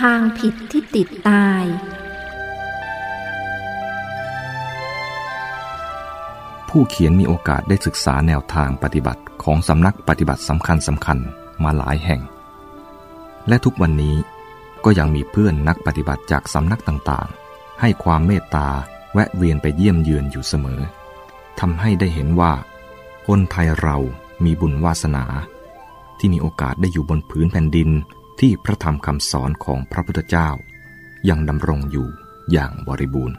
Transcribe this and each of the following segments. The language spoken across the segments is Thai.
ทางผิดที่ติดตาย ผู้เขียนมีโอกาสได้ศึกษาแนวทางปฏิบัติของสำนักปฏิบัติสำคัญสำคัญมาหลายแห่ง และทุกวันนี้ก็ยังมีเพื่อนนักปฏิบัติจากสำนักต่างๆ ให้ความเมตตาแวะเวียนไปเยี่ยมเยือนอยู่เสมอทำให้ได้เห็นว่า คนไทยเรามีบุญวาสนา ที่มีโอกาสได้อยู่บนผืนแผ่นดิน ที่พระธรรมคำสอนของพระพุทธเจ้า ยังดำรงอยู่อย่างบริบูรณ์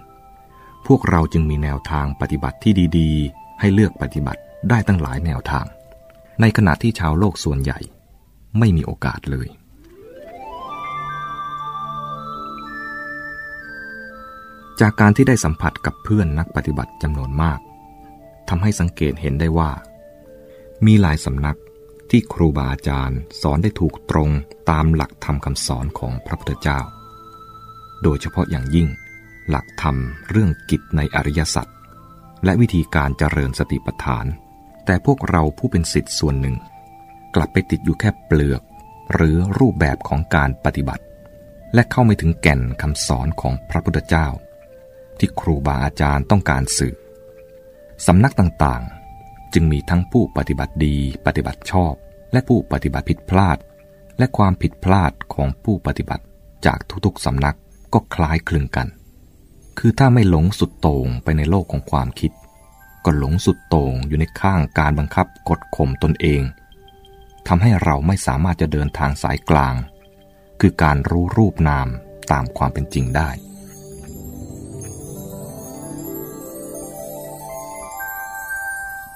พวกเราจึงมีแนวทางปฏิบัติที่ดีๆ ให้เลือกปฏิบัติได้ตั้งหลายแนวทาง ในขณะที่ชาวโลกส่วนใหญ่ไม่มีโอกาสเลย จากการที่ได้สัมผัสกับเพื่อนนักปฏิบัติจำนวนมากทำให้สังเกตเห็นได้ว่า มีหลายสำนัก ที่ครูบาอาจารย์สอนได้ถูกตรงตามหลักธรรมคำสอนของพระพุทธเจ้า โดยเฉพาะอย่างยิ่ง หลักธรรมเรื่องกิจในอริยสัจและวิธีการเจริญสติปัฏฐาน แต่พวกเราผู้เป็นสิทธิ์ส่วนหนึ่ง กลับไปติดอยู่แค่เปลือก หรือรูปแบบของการปฏิบัติ และเข้าไม่ถึงแก่นคำสอนของพระพุทธเจ้า ที่ครูบาอาจารย์ต้องการสื่อสำนักต่างๆ จึงมีทั้งผู้ปฏิบัติดีปฏิบัติชอบ และผู้ปฏิบัติผิดพลาด และความผิดพลาดของผู้ปฏิบัติจากทุกๆสำนักก็คล้ายคลึงกัน คือถ้าไม่หลงสุดโต่งไปในโลกของความคิด ก็หลงสุดโต่งอยู่ในข้างการบังคับกดข่มตนเองทำให้เราไม่สามารถจะเดินทางสายกลาง คือการรู้รูปนามตามความเป็นจริงได้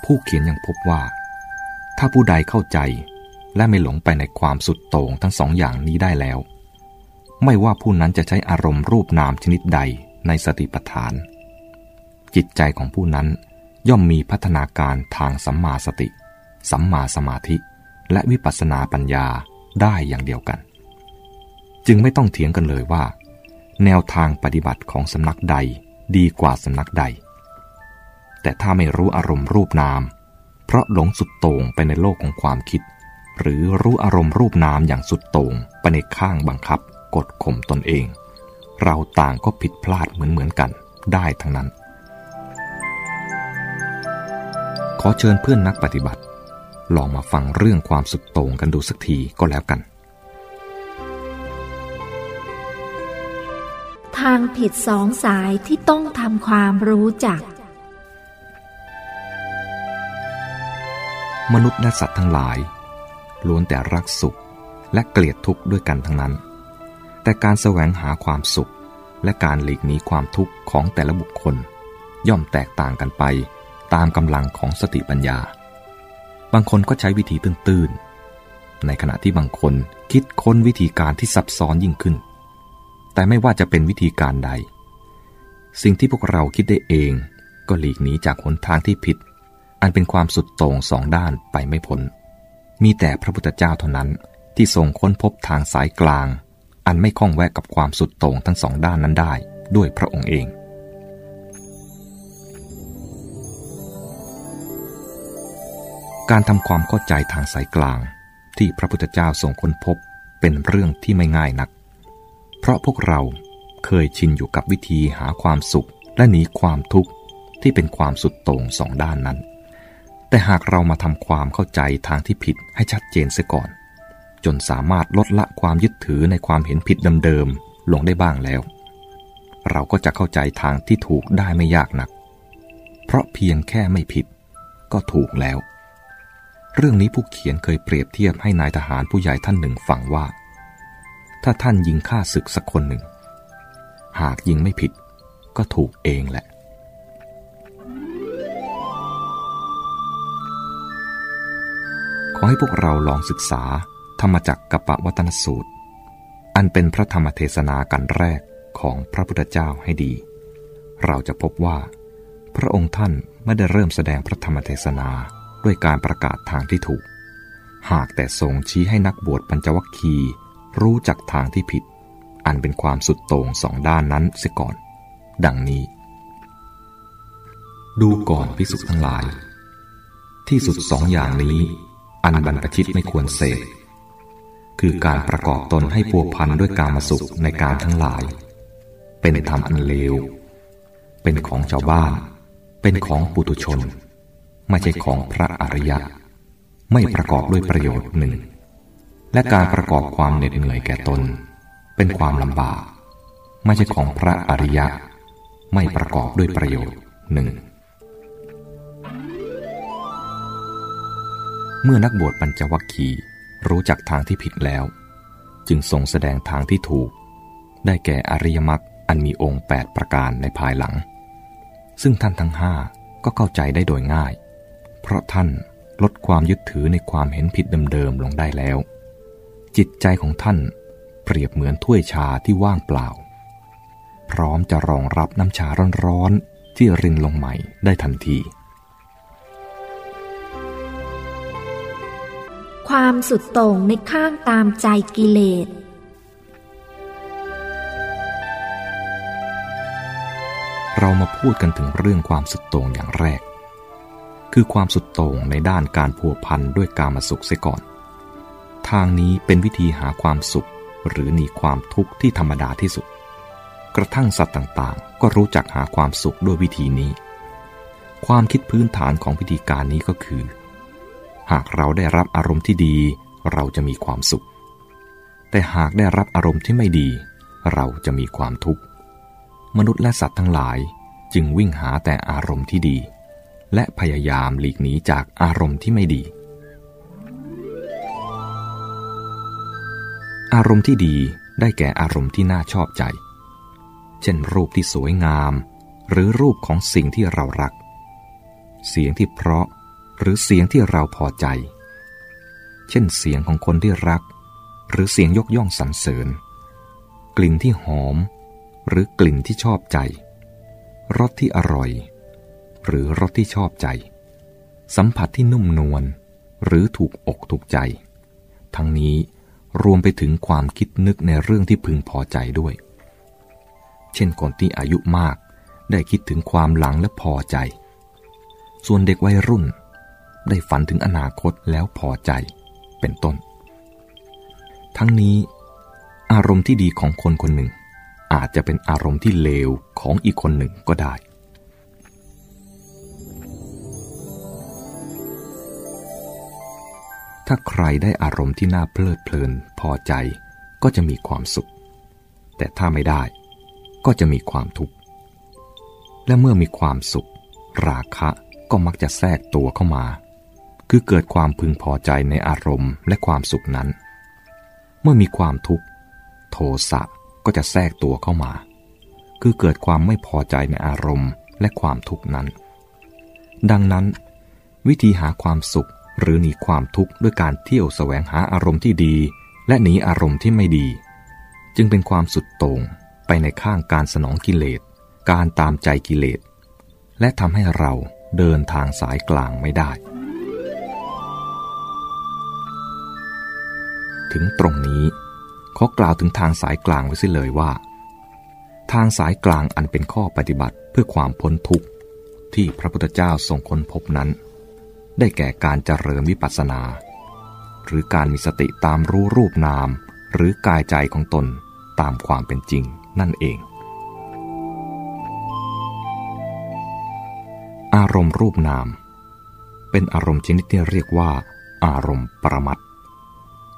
ผู้เขียนยังพบว่า ถ้าผู้ใดเข้าใจและไม่หลงไปในความสุดโต่งทั้งสองอย่างนี้ได้แล้ว ไม่ว่าผู้นั้นจะใช้อารมณ์รูปนามชนิดใดในสติปัฏฐาน จิตใจของผู้นั้นย่อมมีพัฒนาการทางสัมมาสติ สัมมาสมาธิ และวิปัสสนาปัญญาได้อย่างเดียวกัน จึงไม่ต้องเถียงกันเลยว่า แนวทางปฏิบัติของสำนักใดดีกว่าสำนักใด แต่ถ้าไม่รู้อารมณ์รูปนาม เพราะหลงสุดโต่งไปในโลกของความคิด หรือรู้อารมณ์รูปนามอย่างสุดโต่งไปในข้างบังคับ กดข่มตนเอง เราต่างก็ผิดพลาดเหมือนเหมือนกัน ได้ทั้งนั้น ขอเชิญเพื่อนนักปฏิบัติ ลองมาฟังเรื่องความสุดโต่งกันดูสักทีก็แล้วกันทางผิดสองสายที่ต้องทำความรู้จัก มนุษย์และสัตว์ทั้งหลาย ล้วนแต่รักสุขและเกลียดทุกข์ด้วยกันทั้งนั้น แต่การแสวงหาความสุขและการหลีกหนีความทุกข์ของแต่ละบุคคล ย่อมแตกต่างกันไปตามกำลังของสติปัญญา บางคนก็ใช้วิธีตื้นๆ ในขณะที่บางคนคิดค้นวิธีการที่ซับซ้อนยิ่งขึ้น แต่ไม่ว่าจะเป็นวิธีการใด สิ่งที่พวกเราคิดได้เองก็หลีกหนีจากหนทางที่ผิด อันเป็นความสุดโต่งสองด้านไปไม่พ้น มีแต่พระพุทธเจ้าเท่านั้นที่ทรงค้นพบทางสายกลาง อันไม่ข้องแวะกับความสุดโต่งทั้งสองด้านนั้นได้ด้วยพระองค์เอง การทำความเข้าใจทางสายกลาง ที่พระพุทธเจ้าทรงค้นพบเป็นเรื่องที่ไม่ง่ายนัก เพราะพวกเราเคยชินอยู่กับวิธีหาความสุขและหนีความทุกข์ที่เป็นความสุดโต่งสองด้านนั้น แต่หากเรามาทำความเข้าใจทางที่ผิดให้ชัดเจนเสียก่อน จนสามารถลดละความยึดถือในความเห็นผิดเดิมๆลงได้บ้างแล้ว เราก็จะเข้าใจทางที่ถูกได้ไม่ยากนัก เพราะเพียงแค่ไม่ผิด ก็ถูกแล้ว เรื่องนี้ผู้เขียนเคยเปรียบเทียบให้นายทหารผู้ใหญ่ท่านหนึ่งฟังว่า ถ้าท่านยิงฆ่าศึกสักคนหนึ่ง หากยิงไม่ผิด ก็ถูกเองแหละ อให้พวกเราลองศึกษาธรรมจักกับปวัตนสูตร อันเป็นพระธรรมเทศนากันแรกของพระพุทธเจ้าให้ดี เราจะพบว่า พระองค์ท่านไม่ได้เริ่มแสดงพระธรรมเทศนาด้วยการประกาศทางที่ถูก หากแต่ทรงชี้ให้นักบวชปัญจวัคคีย์รู้จักทางที่ผิด อันเป็นความสุดโต่งสองด้านนั้นเสียก่อน ดังนี้ ดูก่อนพิสุทั้งหลาย ที่สุดสองอย่างนี้ อันบรรพชิตไม่ควรเสพคือการประกอบตนให้พัวพันด้วยการมาสุขในการทั้งหลาย เป็นธรรมอันเลว เป็นของชาวบ้าน เป็นของปุถุชน ไม่ใช่ของพระอริยะ ไม่ประกอบด้วยประโยชน์หนึ่ง และการประกอบความเหน็ดเหนื่อยแก่ตน เป็นความลำบาก ไม่ใช่ของพระอริยะ ไม่ประกอบด้วยประโยชน์หนึ่ง เมื่อนักบวชปัญจวัคคีย์รู้จักทางที่ผิดแล้ว จึงทรงแสดงทางที่ถูก ได้แก่อริยมรรคอันมีองค์ 8 ประการในภายหลัง ซึ่งท่านทั้งห้าก็เข้าใจได้โดยง่าย เพราะท่านลดความยึดถือในความเห็นผิดเดิมๆลงได้แล้ว จิตใจของท่านเปรียบเหมือนถ้วยชาที่ว่างเปล่า พร้อมจะรองรับน้ำชาร้อนๆที่รินลงใหม่ได้ทันที ความสุดโต่งในข้างตามใจกิเลส เรามาพูดกันถึงเรื่องความสุดโต่งอย่างแรก คือความสุดโต่งในด้านการพัวพันด้วยกามสุขเสียก่อน ทางนี้เป็นวิธีหาความสุขหรือหนีความทุกข์ที่ธรรมดาที่สุด กระทั่งสัตว์ต่างๆ ก็รู้จักหาความสุขด้วยวิธีนี้ ความคิดพื้นฐานของวิธีการนี้ก็คือ หากเราได้รับอารมณ์ที่ดี เราจะมีความสุข แต่หากได้รับอารมณ์ที่ไม่ดี เราจะมีความทุกข์ มนุษย์และสัตว์ทั้งหลายจึงวิ่งหาแต่อารมณ์ที่ดี และพยายามหลีกหนีจากอารมณ์ที่ไม่ดี อารมณ์ที่ดีได้แก่อารมณ์ที่น่าชอบใจ เช่น รูปที่สวยงาม หรือรูปของสิ่งที่เรารัก เสียงที่เพราะ หรือเสียงที่เราพอใจ เช่นเสียงของคนที่รัก หรือเสียงยกย่องสรรเสริญ กลิ่นที่หอม หรือกลิ่นที่ชอบใจ รสที่อร่อย หรือรสที่ชอบใจ สัมผัสที่นุ่มนวลหรือถูกอกถูกใจ ทั้งนี้รวมไปถึงความคิดนึกในเรื่องที่พึงพอใจด้วย เช่นคนที่อายุมากได้คิดถึงความหลังและพอใจ ส่วนเด็กวัยรุ่น ได้ฝันถึงอนาคตแล้วพอใจ เป็นต้น ทั้งนี้ อารมณ์ที่ดีของคนคนหนึ่ง อาจจะเป็นอารมณ์ที่เลวของอีกคนหนึ่งก็ได้ ถ้าใครได้อารมณ์ที่น่าเพลิดเพลินพอใจก็จะมีความสุข แต่ถ้าไม่ได้ก็จะมีความทุกข์ และเมื่อมีความสุข ราคะก็มักจะแทรกตัวเข้ามา คือเกิดความพึงพอใจในอารมณ์และความสุขนั้น เมื่อมีความทุกข์ โทสะก็จะแทรกตัวเข้ามา คือเกิดความไม่พอใจในอารมณ์และความทุกข์นั้น ดังนั้น วิธีหาความสุขหรือหนีความทุกข์ด้วยการเที่ยวแสวงหาอารมณ์ที่ดี และหนีอารมณ์ที่ไม่ดี จึงเป็นความสุดโต่งไปในข้างการสนองกิเลส การตามใจกิเลส และทำให้เราเดินทางสายกลางไม่ได้ ถึงตรงนี้เขากล่าวถึงทางสายกลางไว้สิเลยว่า ทางสายกลางอันเป็นข้อปฏิบัติเพื่อความพ้นทุกข์ ที่พระพุทธเจ้าทรงค้นพบนั้น ได้แก่การเจริญวิปัสสนา หรือการมีสติตามรู้รูปนาม หรือกายใจของตนตามความเป็นจริงนั่นเอง อารมณ์รูปนาม เป็นอารมณ์ชนิดที่เรียกว่า อารมณ์ปรมัต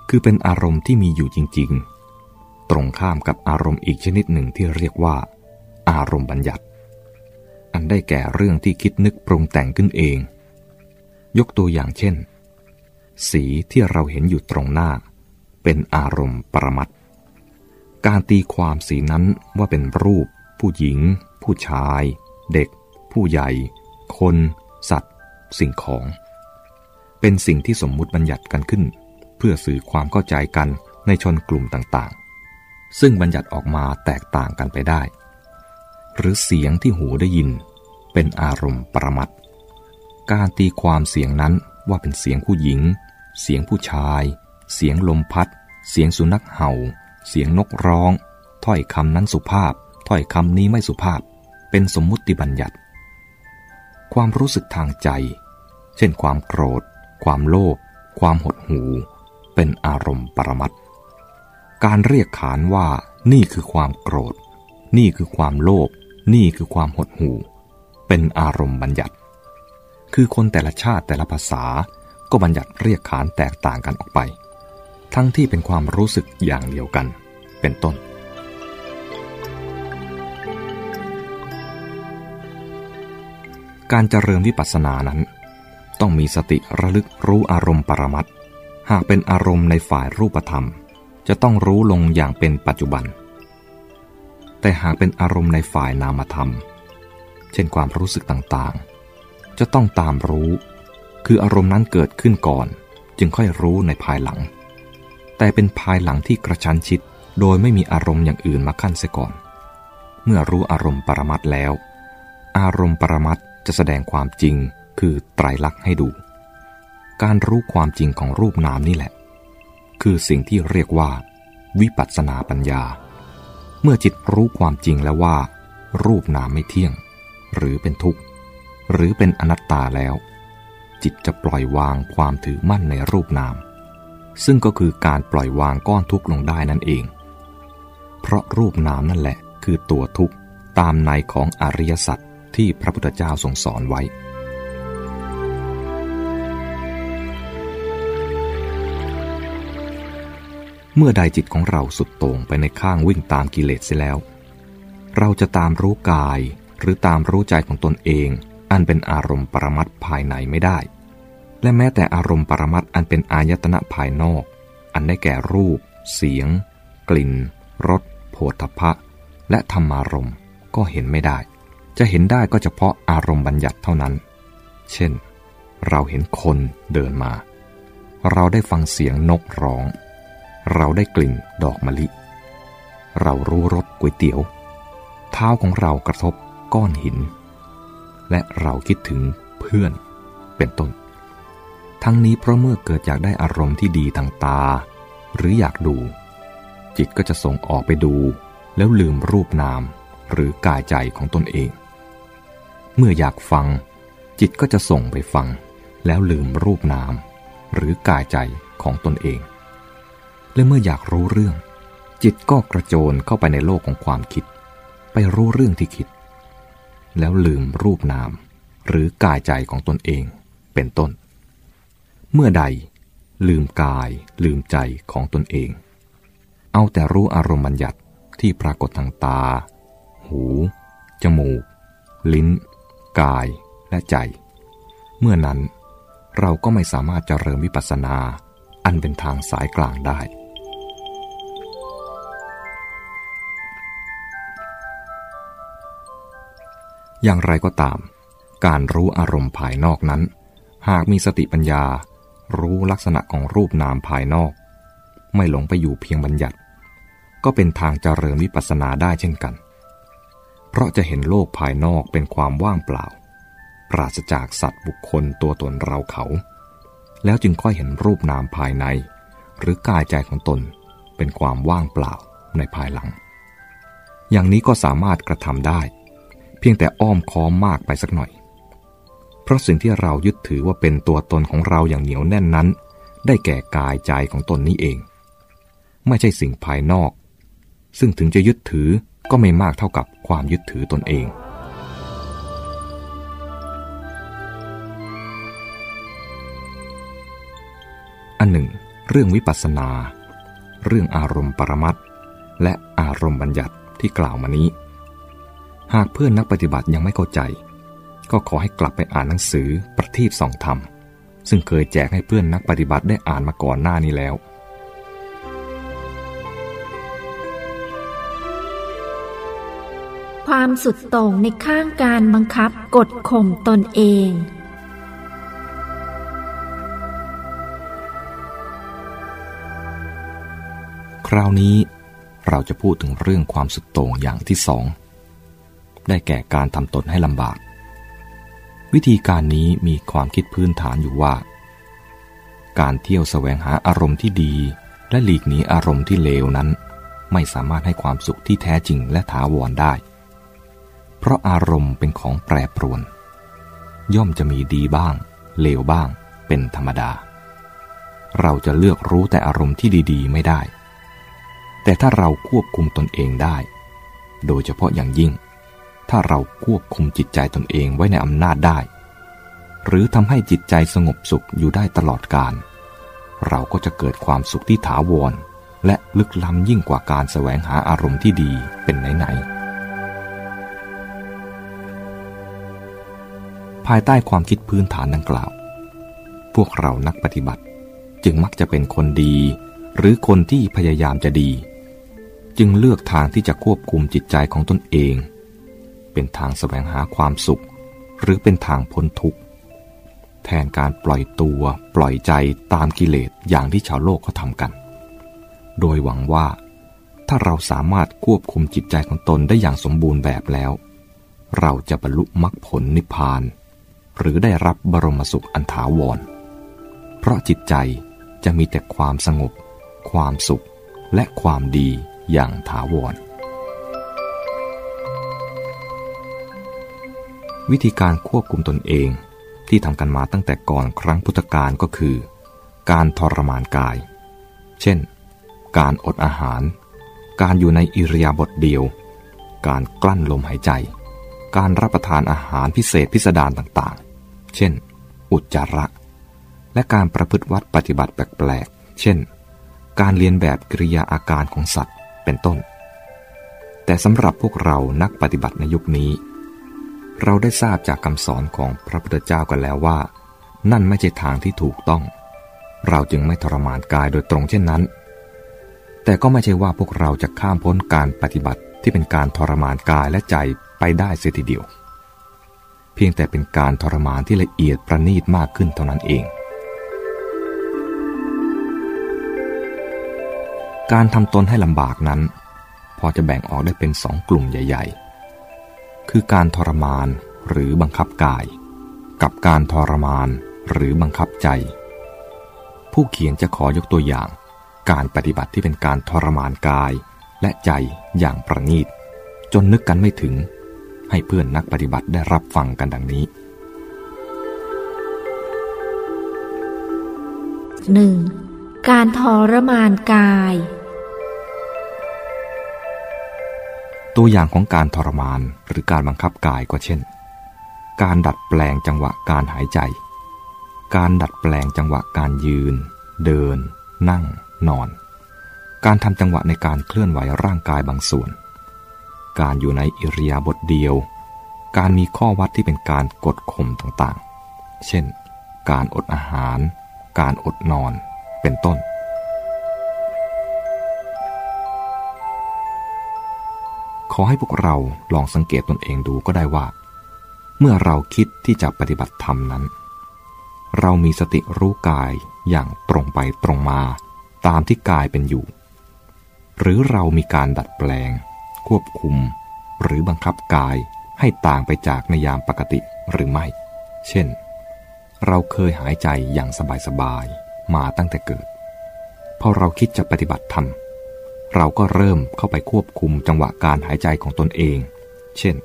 คือเป็นอารมณ์ที่มีอยู่จริง ๆ ตรงข้ามกับอารมณ์อีกชนิดหนึ่งที่เรียกว่า อารมณ์บัญญัติ อันได้แก่เรื่องที่คิดนึกปรุงแต่งขึ้นเอง ยกตัวอย่างเช่น สีที่เราเห็นอยู่ตรงหน้า เป็นอารมณ์ปรมัตการตีความสีนั้นว่าเป็นรูป ผู้หญิง ผู้ชาย เด็ก ผู้ใหญ่ คน สัตว์ สิ่งของ เป็นสิ่งที่สมมุติบัญญัติกันขึ้น พื่อสื่อความเข้าใจกันในชนกลุ่มต่างๆ ซึ่งบัญญัติออกมาแตกต่างกันไปได้ หรือเสียงที่หูได้ยิน เป็นอารมณ์ประมัดการตีความเสียงนั้นว่าเป็นเสียงผู้หญิง เสียงผู้ชาย เสียงลมพัด เสียงสุนัขเห่า เสียงนกร้อง ถ้อยคำนั้นสุภาพ ถ้อยคำนี้ไม่สุภาพ เป็นสมมุติบัญญัติ ความรู้สึกทางใจ เช่นความโกรธ ความโลภ ความหดหู่ เป็นอารมณ์ปรมัตการเรียกขานว่านี่คือความโกรธ นี่คือความโลภนี่คือความหดหู่ เป็นอารมณ์บัญญัติ คือคนแต่ละชาติแต่ละภาษาก็บัญญัติเรียกขานแตกต่างกันออกไป ทั้งที่เป็นความรู้สึกอย่างเดียวกัน เป็นต้น การเจริญวิปัสสนานั้น ต้องมีสติระลึกรู้อารมณ์ปรมัต หากเป็นอารมณ์ในฝ่ายรูปธรรม จะต้องรู้ลงอย่างเป็นปัจจุบัน แต่หากเป็นอารมณ์ในฝ่ายนามธรรม เช่นความรู้สึกต่างๆ จะต้องตามรู้ คืออารมณ์นั้นเกิดขึ้นก่อน จึงค่อยรู้ในภายหลัง แต่เป็นภายหลังที่กระชันชิด โดยไม่มีอารมณ์อย่างอื่นมาขั้นเสียก่อน เมื่อรู้อารมณ์ปรมัตแล้ว อารมณ์ปรมัตจะแสดงความจริงคือไตรลักษณ์ให้ดู การรู้ความจริงของรูปนามนี่แหละ คือสิ่งที่เรียกว่า วิปัสสนาปัญญา เมื่อจิตรู้ความจริงแล้วว่า รูปนามไม่เที่ยง หรือเป็นทุกข์ หรือเป็นอนัตตาแล้ว จิตจะปล่อยวางความถือมั่นในรูปนาม ซึ่งก็คือการปล่อยวางก้อนทุกข์ลงได้นั่นเอง เพราะรูปนามนั่นแหละ คือตัวทุกข์ตามในของอริยสัจที่พระพุทธเจ้าทรงสอนไว้ เมื่อใดจิตของเราสุดโต่งไปในข้างวิ่งตามกิเลสเสียแล้ว เราจะตามรู้กายหรือตามรู้ใจของตนเอง อันเป็นอารมณ์ปรมัตภายในไม่ได้ และแม้แต่อารมณ์ปรมัตอันเป็นอายตนะภายนอก อันได้แก่รูป เสียง กลิ่นรสโผฏฐะและธรรมารมณ์ก็เห็นไม่ได้ จะเห็นได้ก็เฉพาะอารมณ์บัญญัติเท่านั้น เช่น เราเห็นคนเดินมา เราได้ฟังเสียงนกร้อง เราได้กลิ่นดอกมะลิ เรารู้รสก๋วยเตี๋ยว เท้าของเรากระทบก้อนหิน และเราคิดถึงเพื่อนเป็นต้น ทั้งนี้เพราะเมื่อเกิดอยากได้อารมณ์ที่ดีทางตา หรืออยากดู จิตก็จะส่งออกไปดู แล้วลืมรูปนามหรือกายใจของตนเอง เมื่ออยากฟัง จิตก็จะส่งไปฟัง แล้วลืมรูปนาม หรือกายใจของตนเอง และเมื่ออยากรู้เรื่อง จิตก็กระโจนเข้าไปในโลกของความคิด ไปรู้เรื่องที่คิด แล้วลืมรูปนาม หรือกายใจของตนเองเป็นต้น เมื่อใด ลืมกายลืมใจของตนเอง เอาแต่รู้อารมณ์บัญญัติที่ปรากฏทางตา หู จมูก ลิ้น กายและใจ เมื่อนั้นเราก็ไม่สามารถจเจริญวิปัสสนา อันเป็นทางสายกลางได้ อย่างไรก็ตาม การรู้อารมณ์ภายนอกนั้น หากมีสติปัญญา รู้ลักษณะของรูปนามภายนอก ไม่หลงไปอยู่เพียงบัญญัติ ก็เป็นทางเจริญวิปัสสนาได้เช่นกัน เพราะจะเห็นโลกภายนอกเป็นความว่างเปล่า ปราศจากสัตว์บุคคลตัวตนเราเขา แล้วจึงค่อยเห็นรูปนามภายใน หรือกายใจของตนเป็นความว่างเปล่าในภายหลัง อย่างนี้ก็สามารถกระทำได้ เพียงแต่อ้อมค้อมมากไปสักหน่อย เพราะสิ่งที่เรายึดถือว่าเป็นตัวตนของเราอย่างเหนียวแน่นนั้น ได้แก่กายใจของตนนี้เอง ไม่ใช่สิ่งภายนอก ซึ่งถึงจะยึดถือก็ไม่มากเท่ากับความยึดถือตนเองอันหนึ่ง เรื่องวิปัสสนา เรื่องอารมณ์ปรมัตและอารมณ์บัญญัติที่กล่าวมานี้ หากเพื่อนนักปฏิบัติยังไม่เข้าใจ ก็ขอให้กลับไปอ่านหนังสือประทีปสองธรรม ซึ่งเคยแจกให้เพื่อนนักปฏิบัติได้อ่านมาก่อนหน้านี้แล้ว ความสุดโต่งในข้างการบังคับกดข่มตนเองคราวนี้เราจะพูดถึงเรื่องความสุดโต่งอย่างที่สอง ได้แก่การทำตนให้ลำบาก วิธีการนี้มีความคิดพื้นฐานอยู่ว่า การเที่ยวแสวงหาอารมณ์ที่ดี และหลีกหนีอารมณ์ที่เลวนั้น ไม่สามารถให้ความสุขที่แท้จริงและถาวรได้ เพราะอารมณ์เป็นของแปรปรวน ย่อมจะมีดีบ้าง เลวบ้าง เป็นธรรมดา เราจะเลือกรู้แต่อารมณ์ที่ดีๆ ไม่ได้แต่ถ้าเราควบคุมตนเองได้ โดยเฉพาะอย่างยิ่ง ถ้าเราควบคุมจิตใจตนเองไว้ในอำนาจได้ หรือทำให้จิตใจสงบสุขอยู่ได้ตลอดกาลเราก็จะเกิดความสุขที่ถาวร และลึกล้ำยิ่งกว่าการแสวงหาอารมณ์ที่ดีเป็นไหนๆภายใต้ความคิดพื้นฐานดังกล่าว พวกเรานักปฏิบัติจึงมักจะเป็นคนดี หรือคนที่พยายามจะดี จึงเลือกทางที่จะควบคุมจิตใจของตนเอง เป็นทางแสวงหาความสุข หรือเป็นทางพ้นทุกข์ แทนการปล่อยตัวปล่อยใจตามกิเลสอย่างที่ชาวโลกเขาทำกัน โดยหวังว่า ถ้าเราสามารถควบคุมจิตใจของตนได้อย่างสมบูรณ์แบบแล้ว เราจะบรรลุมรรคผลนิพพาน หรือได้รับบรมสุขอันถาวร เพราะจิตใจจะมีแต่ความสงบ ความสุขและความดีอย่างถาวร วิธีการควบคุมตนเองที่ทำกันมาตั้งแต่ก่อนครั้งพุทธกาลก็คือ การทรมานกาย เช่น การอดอาหาร การอยู่ในอิริยาบถเดียว การกลั้นลมหายใจ การรับประทานอาหารพิเศษพิสดารต่างๆ เช่น อุจจาระ และการประพฤติวัดปฏิบัติแปลกๆ เช่น การเรียนแบบกิริยาอาการของสัตว์ เป็นต้น แต่สำหรับพวกเรานักปฏิบัติในยุคนี้ เราได้ทราบจากคำสอนของพระพุทธเจ้ากันแล้วว่า นั่นไม่ใช่ทางที่ถูกต้อง เราจึงไม่ทรมานกายโดยตรงเช่นนั้น แต่ก็ไม่ใช่ว่าพวกเราจะข้ามพ้นการปฏิบัติที่เป็นการทรมานกายและใจไปได้เสียทีเดียว เพียงแต่เป็นการทรมานที่ละเอียดประณีตมากขึ้นเท่านั้นเอง การทำตนให้ลำบากนั้น พอจะแบ่งออกได้เป็นสองกลุ่มใหญ่ ๆ คือการทรมานหรือบังคับกาย กับการทรมานหรือบังคับใจ ผู้เขียนจะขอยกตัวอย่าง การปฏิบัติที่เป็นการทรมานกายและใจอย่างประณีต จนนึกกันไม่ถึง ให้เพื่อนนักปฏิบัติได้รับฟังกันดังนี้ 1. การทรมานกาย ตัวอย่างของการทรมานหรือการบังคับกายก็เช่น การดัดแปลงจังหวะการหายใจ การดัดแปลงจังหวะการยืน เดิน นั่ง นอน การทำจังหวะในการเคลื่อนไหวร่างกายบางส่วน การอยู่ในอิริยาบถเดียว การมีข้อวัดที่เป็นการกดข่มต่างๆ เช่น การอดอาหาร การอดนอน เป็นต้น ขอให้พวกเราลองสังเกตตนเองดูก็ได้ว่า เมื่อเราคิดที่จะปฏิบัติธรรมนั้น เรามีสติรู้กายอย่างตรงไปตรงมาตามที่กายเป็นอยู่ หรือเรามีการดัดแปลง ควบคุม หรือบังคับกายให้ต่างไปจากในยามปกติหรือไม่ เช่น เราเคยหายใจอย่างสบายๆมาตั้งแต่เกิดพอเราคิดจะปฏิบัติธรรม เราก็เริ่มเข้าไปควบคุมจังหวะการหายใจของตนเอง เช่น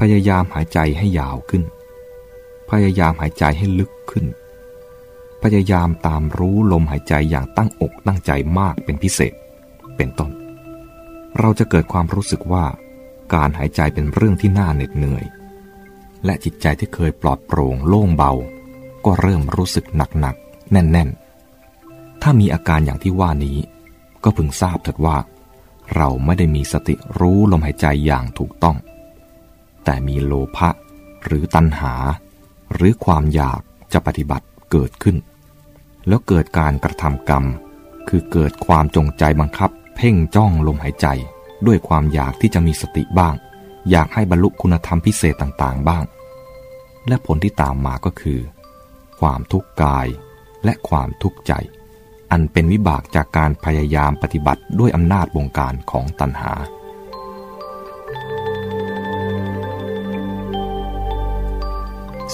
พยายามหายใจให้ยาวขึ้น พยายามหายใจให้ลึกขึ้น พยายามตามรู้ลมหายใจอย่างตั้งอกตั้งใจมากเป็นพิเศษ เป็นต้น เราจะเกิดความรู้สึกว่า การหายใจเป็นเรื่องที่น่าเหน็ดเหนื่อย และจิตใจที่เคยปลอดโปร่งโล่งเบา ก็เริ่มรู้สึกหนักๆแน่นๆ ถ้ามีอาการอย่างที่ว่านี้ ก็พึงทราบเถิดว่า เราไม่ได้มีสติรู้ลมหายใจอย่างถูกต้อง แต่มีโลภะหรือตัณหา หรือความอยากจะปฏิบัติเกิดขึ้น แล้วเกิดการกระทำกรรม คือเกิดความจงใจบังคับ เพ่งจ้องลมหายใจ ด้วยความอยากที่จะมีสติบ้าง อยากให้บรรลุคุณธรรมพิเศษต่างๆบ้าง และผลที่ตามมาก็คือ ความทุกข์กายและความทุกข์ใจ อันเป็นวิบากจากการพยายามปฏิบัติด้วยอำนาจบงการของตัณหา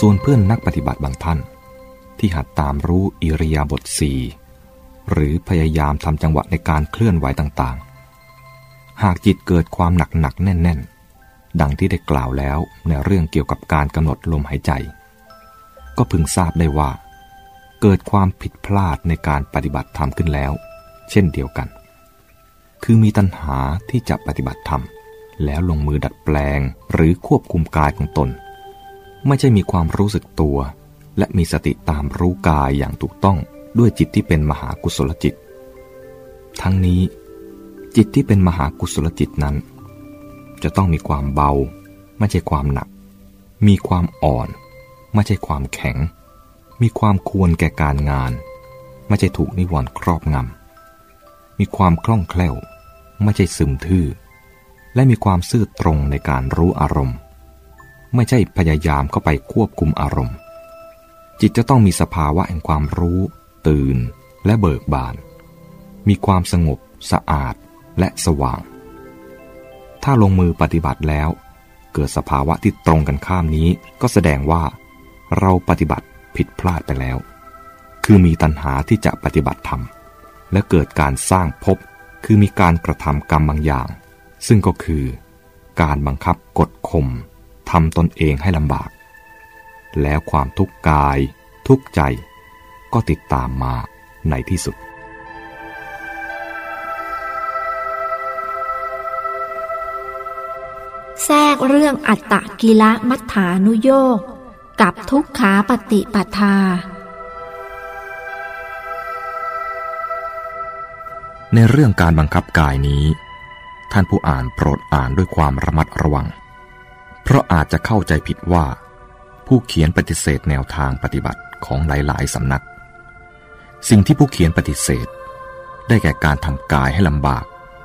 ส่วนเพื่อนนักปฏิบัติบางท่าน ที่หัดตามรู้อิริยาบถสี่หรือพยายามทำจังหวะในการเคลื่อนไหวต่างๆ หากจิตเกิดความหนักหนักแน่น ๆ ดังที่ได้กล่าวแล้วในเรื่องเกี่ยวกับการกำหนดลมหายใจ ก็พึงทราบได้ว่า เกิดความผิดพลาดในการปฏิบัติธรรมขึ้นแล้ว เช่นเดียวกัน คือมีตัณหาที่จะปฏิบัติธรรม แล้วลงมือดัดแปลงหรือควบคุมกายของตน ไม่ใช่มีความรู้สึกตัว และมีสติตามรู้กายอย่างถูกต้องด้วยจิตที่เป็นมหากุศลจิต ทั้งนี้ จิตที่เป็นมหากุศลจิตนั้น จะต้องมีความเบา ไม่ใช่ความหนัก มีความอ่อน ไม่ใช่ความแข็ง มีความควรแก่การงาน ไม่ใช่ถูกนิวรณ์ครอบงำ มีความคล่องแคล่ว ไม่ใช่ซึมทื่อ และมีความซื่อตรงในการรู้อารมณ์ ไม่ใช่พยายามเข้าไปควบคุมอารมณ์ จิตจะต้องมีสภาวะแห่งความรู้ ตื่นและเบิกบาน มีความสงบ สะอาดและสว่าง ถ้าลงมือปฏิบัติแล้ว เกิดสภาวะที่ตรงกันข้ามนี้ก็แสดงว่า เราปฏิบัติ ผิดพลาดไปแล้ว คือมีตัณหาที่จะปฏิบัติธรรม และเกิดการสร้างภพคือมีการกระทำกรรมบางอย่าง ซึ่งก็คือ การบังคับกดข่มทำตนเองให้ลำบาก แล้วความทุกข์กาย ทุกข์ใจ ก็ติดตามมาในที่สุดแทรกเรื่องอัตตกิละมัฏฐานุโยก กับทุกขาปฏิปทา ในเรื่องการบังคับกายนี้ ท่านผู้อ่านโปรดอ่านด้วยความระมัดระวัง เพราะอาจจะเข้าใจผิดว่า ผู้เขียนปฏิเสธแนวทางปฏิบัติของหลาย ๆ สำนัก สิ่งที่ผู้เขียนปฏิเสธ ได้แก่การทำกายให้ลำบาก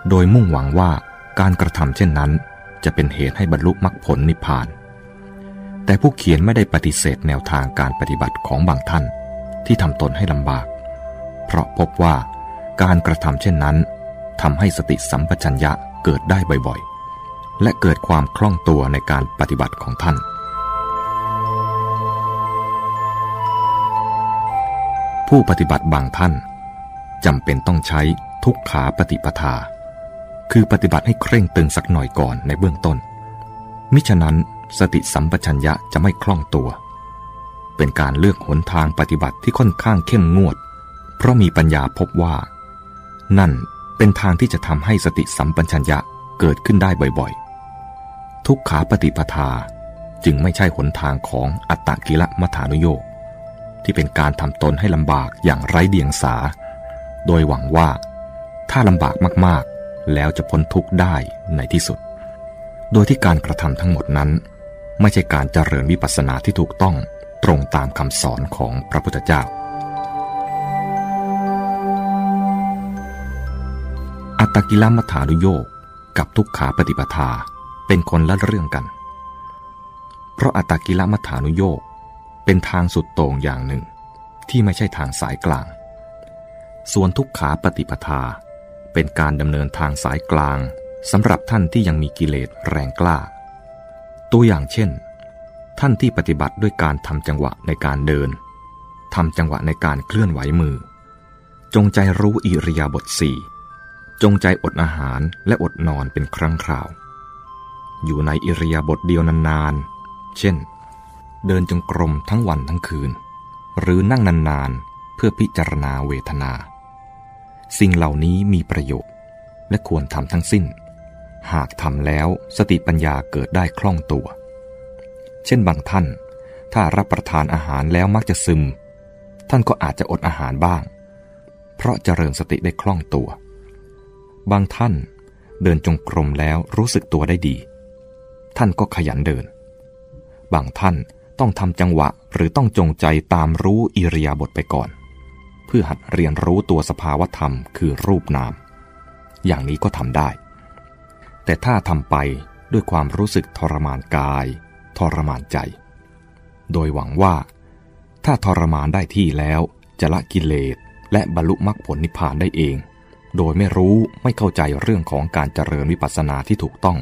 โดยมุ่งหวังว่าการกระทำเช่นนั้น จะเป็นเหตุให้บรรลุมรรคผลนิพพาน แต่ผู้เขียนไม่ได้ปฏิเสธแนวทางการปฏิบัติของบางท่าน ที่ทำตนให้ลำบาก เพราะพบว่าการกระทำเช่นนั้นทำให้สติสัมปชัญญะเกิดได้บ่อยๆ และเกิดความคล่องตัวในการปฏิบัติของท่าน ผู้ปฏิบัติบางท่านจำเป็นต้องใช้ทุกขาปฏิปทา คือปฏิบัติให้เคร่งตึงสักหน่อยก่อนในเบื้องต้น มิฉะนั้น สติสัมปชัญญะจะไม่คล่องตัว เป็นการเลือกหนทางปฏิบัติที่ค่อนข้างเข้มงวด เพราะมีปัญญาพบว่า นั่นเป็นทางที่จะทำให้สติสัมปชัญญะเกิดขึ้นได้บ่อยๆ ทุกขาปฏิปทาจึงไม่ใช่หนทางของอัตตกิลมัฐานุโยกที่เป็นการทำตนให้ลำบากอย่างไร้เดียงสา โดยหวังว่า ถ้าลำบากมากๆ แล้วจะพ้นทุกข์ได้ในที่สุด โดยที่การกระทำทั้งหมดนั้น ไม่ใช่การเจริญวิปัสสนาที่ถูกต้องตรงตามคำสอนของพระพุทธเจ้า อัตกิลมัฐานุโยกกับทุกขาปฏิปทาเป็นคนละเรื่องกัน เพราะอัตตกิลมัฐานุโยกเป็นทางสุดโต่งอย่างหนึ่ง ที่ไม่ใช่ทางสายกลาง ส่วนทุกขาปฏิปทาเป็นการดำเนินทางสายกลางสำหรับท่านที่ยังมีกิเลสแรงกล้า ตัวอย่างเช่น ท่านที่ปฏิบัติด้วยการทำจังหวะในการเดินทำจังหวะในการเคลื่อนไหวมือ จงใจรู้อิริยาบถสี่จงใจอดอาหารและอดนอนเป็นครั้งคราว อยู่ในอิริยาบถเดียวนานๆ เช่น เดินจงกรมทั้งวันทั้งคืน หรือนั่งนานๆ เพื่อพิจารณาเวทนา สิ่งเหล่านี้มีประโยชน์และควรทำทั้งสิ้น หากทำแล้วสติปัญญาเกิดได้คล่องตัว เช่นบางท่าน ถ้ารับประทานอาหารแล้วมักจะซึม ท่านก็อาจจะอดอาหารบ้าง เพราะเจริญสติได้คล่องตัว บางท่านเดินจงกรมแล้วรู้สึกตัวได้ดี ท่านก็ขยันเดิน บางท่านต้องทำจังหวะหรือต้องจงใจตามรู้อิริยาบถไปก่อน เพื่อหัดเรียนรู้ตัวสภาวธรรมคือรูปนาม อย่างนี้ก็ทำได้ แต่ถ้าทำไปด้วยความรู้สึกทรมานกาย ทรมานใจ โดยหวังว่า ถ้าทรมานได้ที่แล้วจะละกิเลสและบรรลุมรรคผลนิพพานได้เอง โดยไม่รู้ไม่เข้าใจเรื่องของการเจริญวิปัสสนาที่ถูกต้อง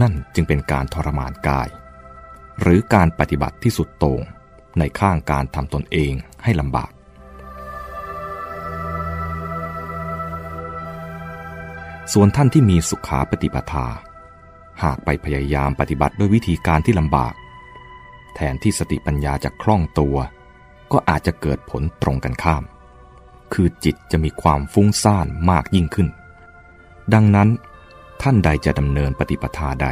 นั่นจึงเป็นการทรมานกาย หรือการปฏิบัติที่สุดโต่งในข้างการทำตนเองให้ลำบาก ส่วนท่านที่มีสุขาปฏิปทา หากไปพยายามปฏิบัติด้วยวิธีการที่ลำบาก แทนที่สติปัญญาจะคล่องตัว ก็อาจจะเกิดผลตรงกันข้าม คือจิตจะมีความฟุ้งซ่านมากยิ่งขึ้น ดังนั้น ท่านใดจะดำเนินปฏิปทาใด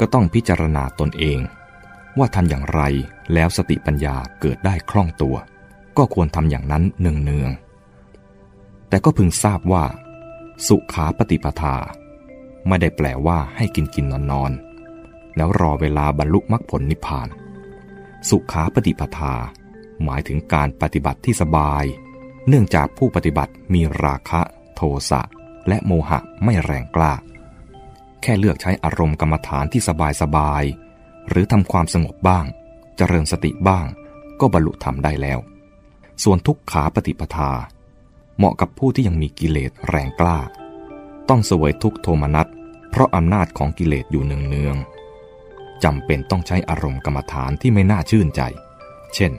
ก็ต้องพิจารณาตนเอง ว่าทำอย่างไรแล้วสติปัญญาเกิดได้คล่องตัว ก็ควรทำอย่างนั้นเนืองๆแต่ก็พึงทราบว่า สุขาปฏิปทา ไม่ได้แปลว่าให้กินกินนอนนอนแล้วรอเวลาบรรลุมรรคผลนิพพาน สุขาปฏิปทา หมายถึงการปฏิบัติที่สบาย เนื่องจากผู้ปฏิบัติมีราคะโทสะและโมหะไม่แรงกล้า แค่เลือกใช้อารมณ์กรรมฐานที่สบายสบาย หรือทำความสงบบ้าง เจริญสติบ้าง ก็บรรลุธรรมได้แล้ว ส่วนทุกขาปฏิปทา เหมาะกับผู้ที่ยังมีกิเลสแรงกล้า ต้องเสวยทุกโทมนัสเพราะอำนาจของกิเลสอยู่เนืองๆจำเป็นต้องใช้อารมณ์กรรมฐานที่ไม่น่าชื่นใจ เช่น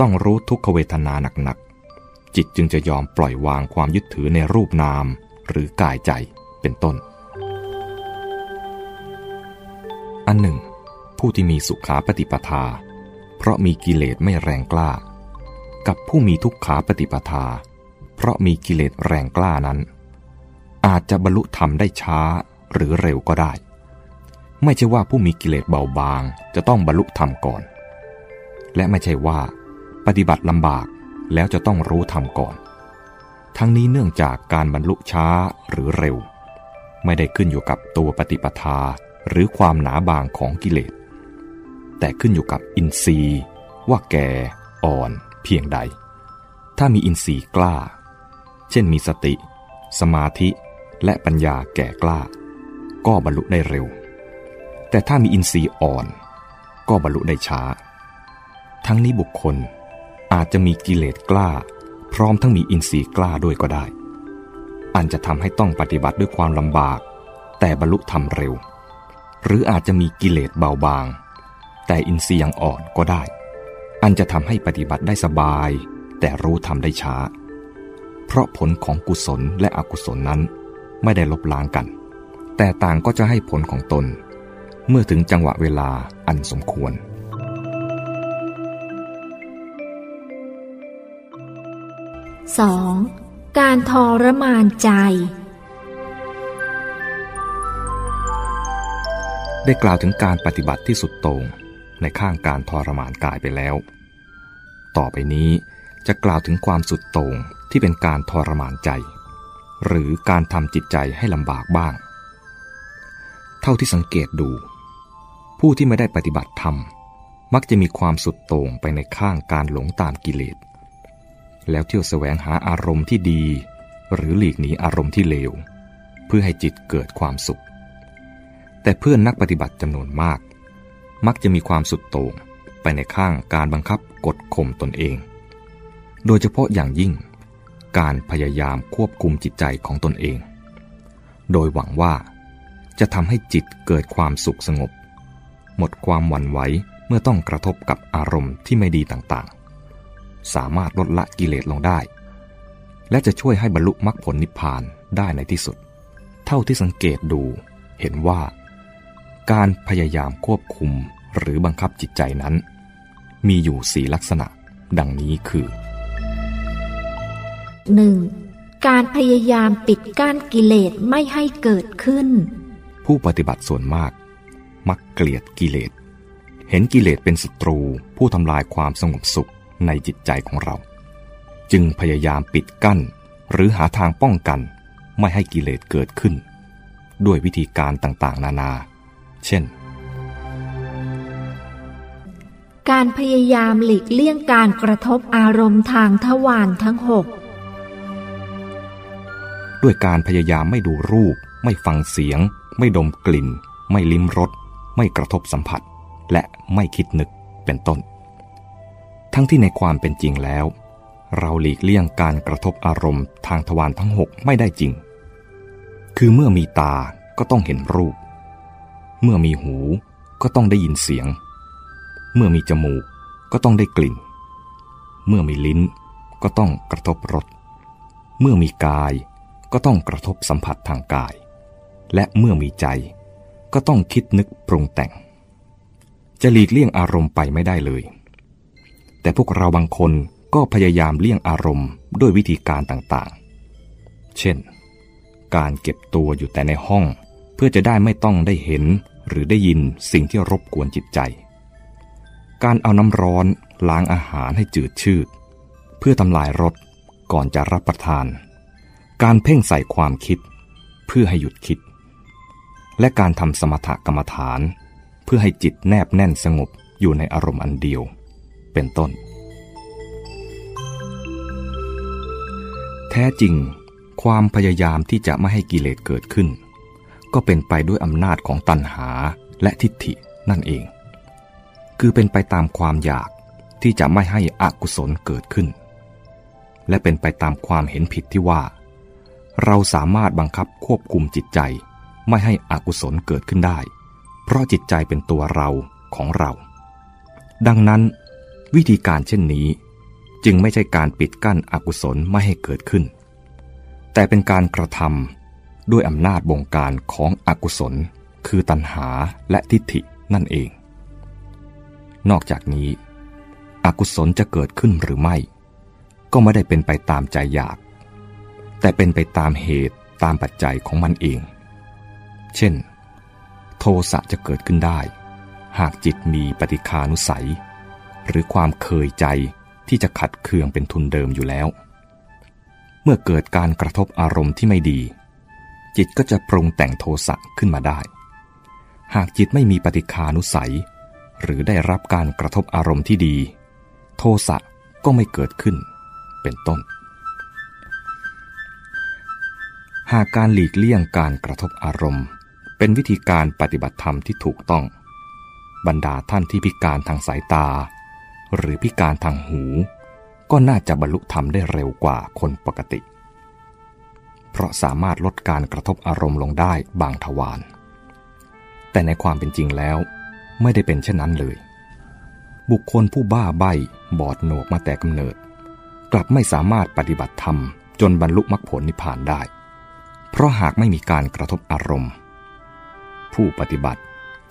ต้องรู้ทุกขเวทนาหนักๆ จิตจึงจะยอมปล่อยวางความยึดถือในรูปนาม หรือกายใจเป็นต้น อันหนึ่ง ผู้ที่มีสุขาปฏิปทา เพราะมีกิเลสไม่แรงกล้า กับผู้มีทุกขาปฏิปทาเเพราะมีกิเลสแรงกล้านั้น อาจจะบรรลุธรรมได้ช้าหรือเร็วก็ได้ ไม่ใช่ว่าผู้มีกิเลสเบาบางจะต้องบรรลุธรรมก่อน และไม่ใช่ว่า ปฏิบัติลำบากแล้วจะต้องรู้ธรรมก่อน ทั้งนี้เนื่องจากการบรรลุช้าหรือเร็ว ไม่ได้ขึ้นอยู่กับตัวปฏิปทาหรือความหนาบางของกิเลส แต่ขึ้นอยู่กับอินทรีย์ ว่าแก่ อ่อน เพียงใด ถ้ามีอินทรีย์กล้า เช่นมีสติ สมาธิ และปัญญาแก่กล้า ก็บรรลุได้เร็ว แต่ถ้ามีอินทรีย์อ่อน ก็บรรลุได้ช้า ทั้งนี้บุคคลอาจจะมีกิเลสกล้า พร้อมทั้งมีอินทรีย์กล้าด้วยก็ได้ อันจะทำให้ต้องปฏิบัติด้วยความลำบาก แต่บรรลุธรรมเร็ว หรืออาจจะมีกิเลสเบาบาง แต่อินทรีย์ยังอ่อนก็ได้ อันจะทำให้ปฏิบัติได้สบาย แต่รู้ทำได้ช้า เพราะผลของกุศลและอกุศลนั้น ไม่ได้ลบล้างกัน แต่ต่างก็จะให้ผลของตน เมื่อถึงจังหวะเวลาอันสมควร 2. การทรมานใจ ได้กล่าวถึงการปฏิบัติที่สุดโต่งในข้างการทรมานกายไปแล้ว ต่อไปนี้ จะกล่าวถึงความสุดโต่งที่เป็นการทรมานใจ หรือการทำจิตใจให้ลำบากบ้าง เท่าที่สังเกตดู ผู้ที่ไม่ได้ปฏิบัติธรรม มักจะมีความสุดโต่งไปในข้างการหลงตามกิเลส แล้วเที่ยวแสวงหาอารมณ์ที่ดี หรือหลีกหนีอารมณ์ที่เลว เพื่อให้จิตเกิดความสุข แต่เพื่อนนักปฏิบัติจำนวนมาก มักจะมีความสุดโต่งไปในข้างการบังคับกดข่มตนเอง โดยเฉพาะอย่างยิ่ง การพยายามควบคุมจิตใจของตนเอง โดยหวังว่า จะทำให้จิตเกิดความสุขสงบ หมดความหวั่นไหวเมื่อต้องกระทบกับอารมณ์ที่ไม่ดีต่างๆ สามารถลดละกิเลสลงได้ และจะช่วยให้บรรลุมรรคผลนิพพานได้ในที่สุด เท่าที่สังเกตดู เห็นว่า การพยายามควบคุมหรือบังคับจิตใจนั้น มีอยู่สี่ลักษณะดังนี้คือ 1. การพยายามปิดกั้นกิเลสไม่ให้เกิดขึ้น ผู้ปฏิบัติส่วนมาก มักเกลียดกิเลส เห็นกิเลสเป็นศัตรูผู้ทำลายความสงบสุขในจิตใจของเรา จึงพยายามปิดกั้น หรือหาทางป้องกัน ไม่ให้กิเลสเกิดขึ้น ด้วยวิธีการต่างๆ นานา เช่นการพยายามหลีกเลี่ยงการกระทบอารมณ์ทางทวารทั้งหก ด้วยการพยายามไม่ดูรูป ไม่ฟังเสียง ไม่ดมกลิ่น ไม่ลิ้มรสไม่กระทบสัมผัส และไม่คิดนึกเป็นต้น ทั้งที่ในความเป็นจริงแล้ว เราหลีกเลี่ยงการกระทบอารมณ์ทางทวารทั้งหกไม่ได้จริง คือเมื่อมีตาก็ต้องเห็นรูป เมื่อมีหูก็ต้องได้ยินเสียง เมื่อมีจมูกก็ต้องได้กลิ่น เมื่อมีลิ้นก็ต้องกระทบรส เมื่อมีกาย ก็ต้องกระทบสัมผัสทางกาย และเมื่อมีใจก็ต้องคิดนึกปรุงแต่ง จะหลีกเลี่ยงอารมณ์ไปไม่ได้เลย แต่พวกเราบางคนก็พยายามเลี่ยงอารมณ์ด้วยวิธีการต่างๆ เช่น การเก็บตัวอยู่แต่ในห้อง เพื่อจะได้ไม่ต้องได้เห็นหรือได้ยินสิ่งที่รบกวนจิตใจ การเอาน้ำร้อนล้างอาหารให้จืดชืด เพื่อทำลายรสก่อนจะรับประทาน การเพ่งใส่ความคิด เพื่อให้หยุดคิด และการทำสมถกรรมฐาน เพื่อให้จิตแนบแน่นสงบอยู่ในอารมณ์อันเดียว เป็นต้น แท้จริง ความพยายามที่จะไม่ให้กิเลสเกิดขึ้น ก็เป็นไปด้วยอำนาจของตัณหาและทิฏฐินั่นเอง คือเป็นไปตามความอยากที่จะไม่ให้อกุศลเกิดขึ้น และเป็นไปตามความเห็นผิดที่ว่า เราสามารถบังคับควบคุมจิตใจ ไม่ให้อกุศลเกิดขึ้นได้ เพราะจิตใจเป็นตัวเราของเรา ดังนั้น วิธีการเช่นนี้ จึงไม่ใช่การปิดกั้นอกุศลไม่ให้เกิดขึ้น แต่เป็นการกระทำด้วยอำนาจบงการของอกุศล คือตัณหาและทิฏฐินั่นเอง นอกจากนี้ อกุศลจะเกิดขึ้นหรือไม่ ก็ไม่ได้เป็นไปตามใจอยาก แต่เป็นไปตามเหตุตามปัจจัยของมันเอง เช่น โทสะจะเกิดขึ้นได้ หากจิตมีปฏิคานุสัย หรือความเคยใจที่จะขัดเคืองเป็นทุนเดิมอยู่แล้ว เมื่อเกิดการกระทบอารมณ์ที่ไม่ดี จิตก็จะปรุงแต่งโทสะขึ้นมาได้ หากจิตไม่มีปฏิคานุสัย หรือได้รับการกระทบอารมณ์ที่ดี โทสะก็ไม่เกิดขึ้น เป็นต้น หากการหลีกเลี่ยงการกระทบอารมณ์ เป็นวิธีการปฏิบัติธรรมที่ถูกต้อง บรรดาท่านที่พิการทางสายตา หรือพิการทางหู ก็น่าจะบรรลุธรรมได้เร็วกว่าคนปกติ เพราะสามารถลดการกระทบอารมณ์ลงได้บางทวารแต่ในความเป็นจริงแล้ว ไม่ได้เป็นเช่นนั้นเลย บุคคลผู้บ้าใบ้บอดโหนกมาแต่กำเนิด กลับไม่สามารถปฏิบัติธรรมจนบรรลุมรรคผลนิพพานได้ เพราะหากไม่มีการกระทบอารมณ์ ผู้ปฏิบัติ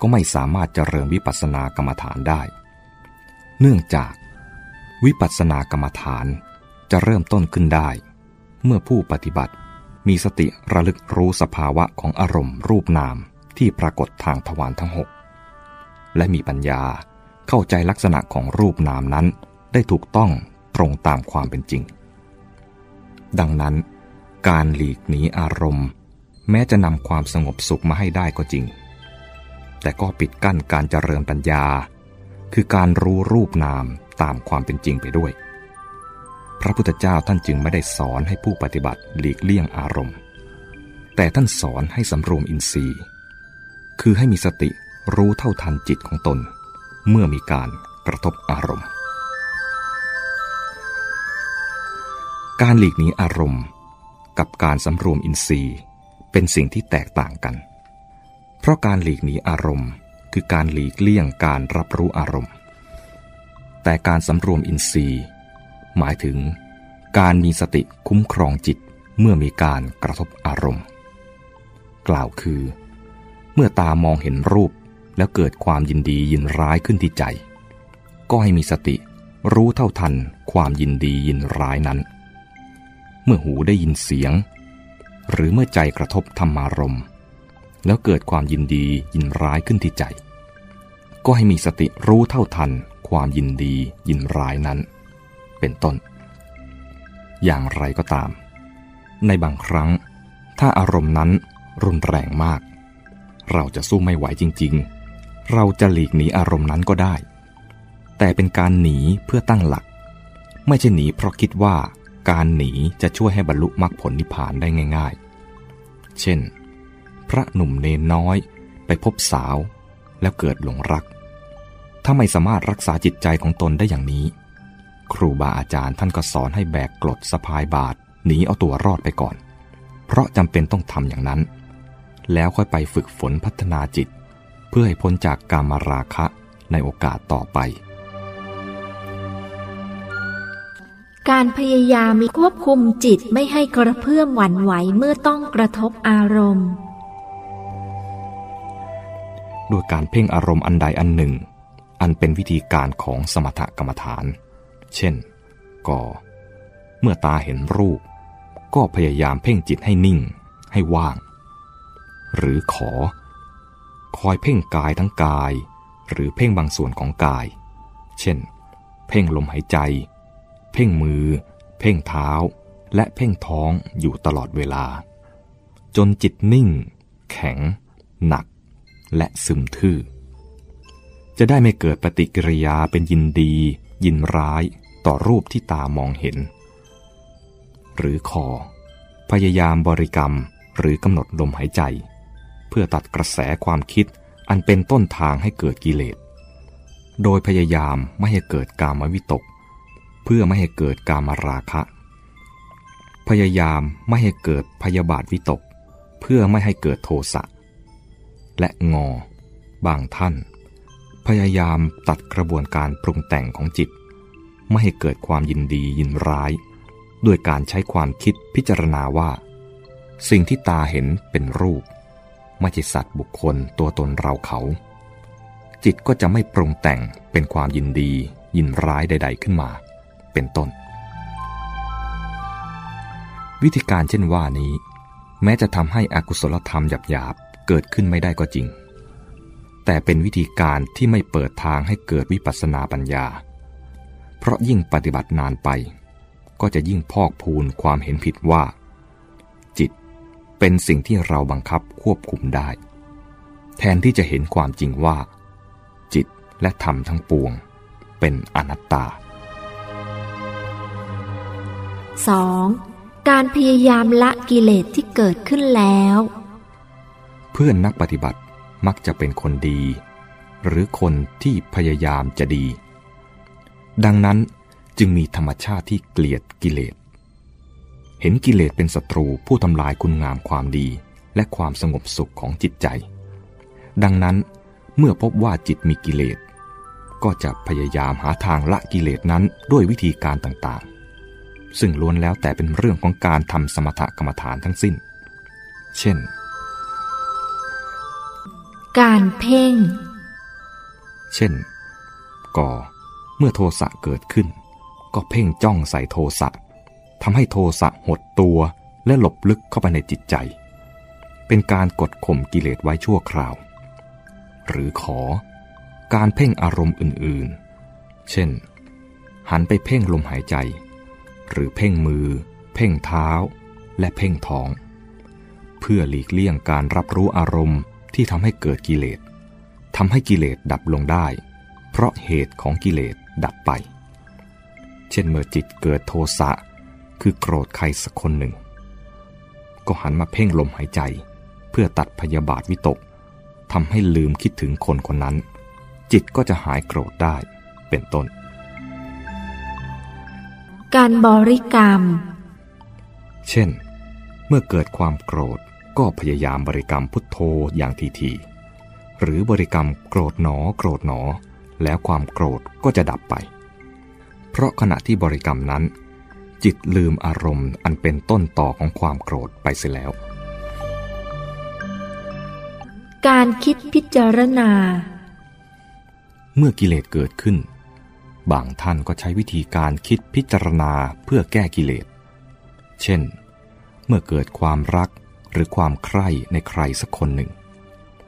ก็ไม่สามารถเจริญวิปัสสนากรรมฐานได้ เนื่องจาก วิปัสสนากรรมฐานจะเริ่มต้นขึ้นได้ เมื่อผู้ปฏิบัติมีสติระลึกรู้สภาวะของอารมณ์รูปนามที่ปรากฏทางทวารทั้งหกและมีปัญญาเข้าใจลักษณะของรูปนามนั้นได้ถูกต้องตรงตามความเป็นจริง ดังนั้น การหลีกหนีอารมณ์ แม้จะนำความสงบสุขมาให้ได้ก็จริง แต่ก็ปิดกั้นการเจริญปัญญา คือการรู้รูปนามตามความเป็นจริงไปด้วย พระพุทธเจ้าท่านจึงไม่ได้สอนให้ผู้ปฏิบัติหลีกเลี่ยงอารมณ์ แต่ท่านสอนให้สำรวมอินทรีย์ คือให้มีสติรู้เท่าทันจิตของตน เมื่อมีการกระทบอารมณ์ การหลีกหนีอารมณ์ กับการสำรวมอินทรีย์ เป็นสิ่งที่แตกต่างกัน เพราะการหลีกหนีอารมณ์ คือการหลีกเลี่ยงการรับรู้อารมณ์ แต่การสำรวมอินทรีย์ หมายถึง การมีสติคุ้มครองจิตเมื่อมีการกระทบอารมณ์ กล่าวคือ เมื่อตามองเห็นรูปแล้วเกิดความยินดียินร้ายขึ้นที่ใจ ก็ให้มีสติรู้เท่าทันความยินดียินร้ายนั้น เมื่อหูได้ยินเสียง หรือเมื่อใจกระทบธรรมารมณ์แล้วเกิดความยินดียินร้ายขึ้นที่ใจ ก็ให้มีสติรู้เท่าทัน ความยินดียินร้ายนั้น เป็นต้น อย่างไรก็ตาม ในบางครั้ง ถ้าอารมณ์นั้นรุนแรงมาก เราจะสู้ไม่ไหวจริง ๆ เราจะหลีกหนีอารมณ์นั้นก็ได้ แต่เป็นการหนีเพื่อตั้งหลัก ไม่ใช่หนีเพราะคิดว่า การหนีจะช่วยให้บรรลุมรรคผลนิพพานได้ง่าย ๆ เช่น พระหนุ่มเนนน้อยไปพบสาวแล้วเกิดหลงรัก ถ้าไม่สามารถรักษาจิตใจของตนได้อย่างนี้ ครูบาอาจารย์ท่านก็สอนให้แบกกรดสะพายบาทหนีเอาตัวรอดไปก่อน เพราะจำเป็นต้องทำอย่างนั้น แล้วค่อยไปฝึกฝนพัฒนาจิต เพื่อให้พ้นจากกามราคะในโอกาสต่อไป การพยายามมีควบคุมจิตไม่ให้กระเพื่อมหวั่นไหวเมื่อต้องกระทบอารมณ์ ด้วยการเพ่งอารมณ์อันใดอันหนึ่ง อันเป็นวิธีการของสมถกรรมฐาน เช่นกอเมื่อตาเห็นรูป ก็พยายามเพ่งจิตให้นิ่ง ให้ว่าง หรือขอ คอยเพ่งกายทั้งกาย หรือเพ่งบางส่วนของกาย เช่น เพ่งลมหายใจ เพ่งมือ เพ่งเท้า และเพ่งท้องอยู่ตลอดเวลา จนจิตนิ่ง แข็ง หนัก และซึมทื่อ จะได้ไม่เกิดปฏิกิริยาเป็นยินดี ยินร้ายต่อรูปที่ตามองเห็น หรือคอ พยายามบริกรรมหรือกำหนดลมหายใจ เพื่อตัดกระแสความคิดอันเป็นต้นทางให้เกิดกิเลส โดยพยายามไม่ให้เกิดกามวิตก เพื่อไม่ให้เกิดการมาราคะ พยายามไม่ให้เกิดพยาบาทวิตก เพื่อไม่ให้เกิดโทสะ และงอ บางท่าน พยายามตัดกระบวนการปรุงแต่งของจิต ไม่ให้เกิดความยินดียินร้าย ด้วยการใช้ความคิดพิจารณาว่า สิ่งที่ตาเห็นเป็นรูปไม่ใช่สัตว์บุคคลตัวตนเราเขา จิตก็จะไม่ปรุงแต่งเป็นความยินดียินร้ายใด ๆขึ้นมา เป็นต้น วิธีการเช่นว่านี้ แม้จะทำให้อกุศลธรรมหยาบๆเกิดขึ้นไม่ได้ก็จริง แต่เป็นวิธีการที่ไม่เปิดทางให้เกิดวิปัสสนาปัญญา เพราะยิ่งปฏิบัตินานไป ก็จะยิ่งพอกพูนความเห็นผิดว่า จิตเป็นสิ่งที่เราบังคับควบคุมได้ แทนที่จะเห็นความจริงว่า จิตและธรรมทั้งปวงเป็นอนัตตา 2. การพยายามละกิเลสที่เกิดขึ้นแล้ว เพื่อนนักปฏิบัติมักจะเป็นคนดี หรือคนที่พยายามจะดี ดังนั้นจึงมีธรรมชาติที่เกลียดกิเลส เห็นกิเลสเป็นศัตรูผู้ทำลายคุณงามความดีและความสงบสุขของจิตใจ ดังนั้นเมื่อพบว่าจิตมีกิเลส ก็จะพยายามหาทางละกิเลสนั้นด้วยวิธีการต่างๆ ซึ่งล้วนแล้วแต่เป็นเรื่องของการทำสมถกรรมฐานทั้งสิ้น เช่น การเพ่ง เช่นก่อเมื่อโทสะเกิดขึ้น ก็เพ่งจ้องใส่โทสะทำให้โทสะหดตัวและหลบลึกเข้าไปในจิตใจ เป็นการกดข่มกิเลสไว้ชั่วคราว หรือขอ การเพ่งอารมณ์อื่นๆ เช่น หันไปเพ่งลมหายใจ หรือเพ่งมือ เพ่งเท้า และเพ่งท้อง เพื่อหลีกเลี่ยงการรับรู้อารมณ์ที่ทำให้เกิดกิเลสทำให้กิเลสดับลงได้ เพราะเหตุของกิเลสดับไป เช่นเมื่อจิตเกิดโทสะคือโกรธใครสักคนหนึ่ง ก็หันมาเพ่งลมหายใจ เพื่อตัดพยาบาทวิตกทำให้ลืมคิดถึงคนคนนั้น จิตก็จะหายโกรธได้เป็นต้น การบริกรรม เช่น เมื่อเกิดความโกรธก็พยายามบริกรรมพุทโธอย่างทีทีๆหรือบริกรรมโกรธหนอโกรธหนอ แล้วความโกรธก็จะดับไป เพราะขณะที่บริกรรมนั้น จิตลืมอารมณ์อันเป็นต้นต่อของความโกรธไปเสียแล้ว การคิดพิจารณา เมื่อกิเลสเกิดขึ้น บางท่านก็ใช้วิธีการคิดพิจารณาเพื่อแก้กิเลส เช่น เมื่อเกิดความรักหรือความใคร่ในใครสักคนหนึ่ง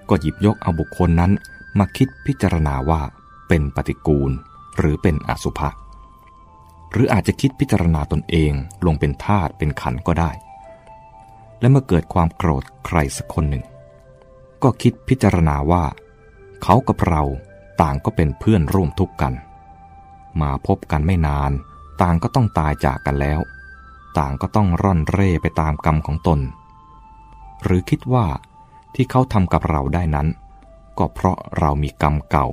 ก็หยิบยกเอาบุคคลนั้นมาคิดพิจารณาว่าเป็นปฏิกูล หรือเป็นอสุภะหรืออาจจะคิดพิจารณาตนเองลงเป็นธาตุเป็นขันก็ได้ และเมื่อเกิดความโกรธใครสักคนหนึ่ง ก็คิดพิจารณาว่า เขากับเราต่างก็เป็นเพื่อนร่วมทุกข์กัน มาพบกันไม่นาน ต่างก็ต้องตายจากกันแล้ว ต่างก็ต้องร่อนเร่ไปตามกรรมของตน หรือคิดว่าที่เขาทำกับเราได้นั้น ก็เพราะเรามีกรรมเก่า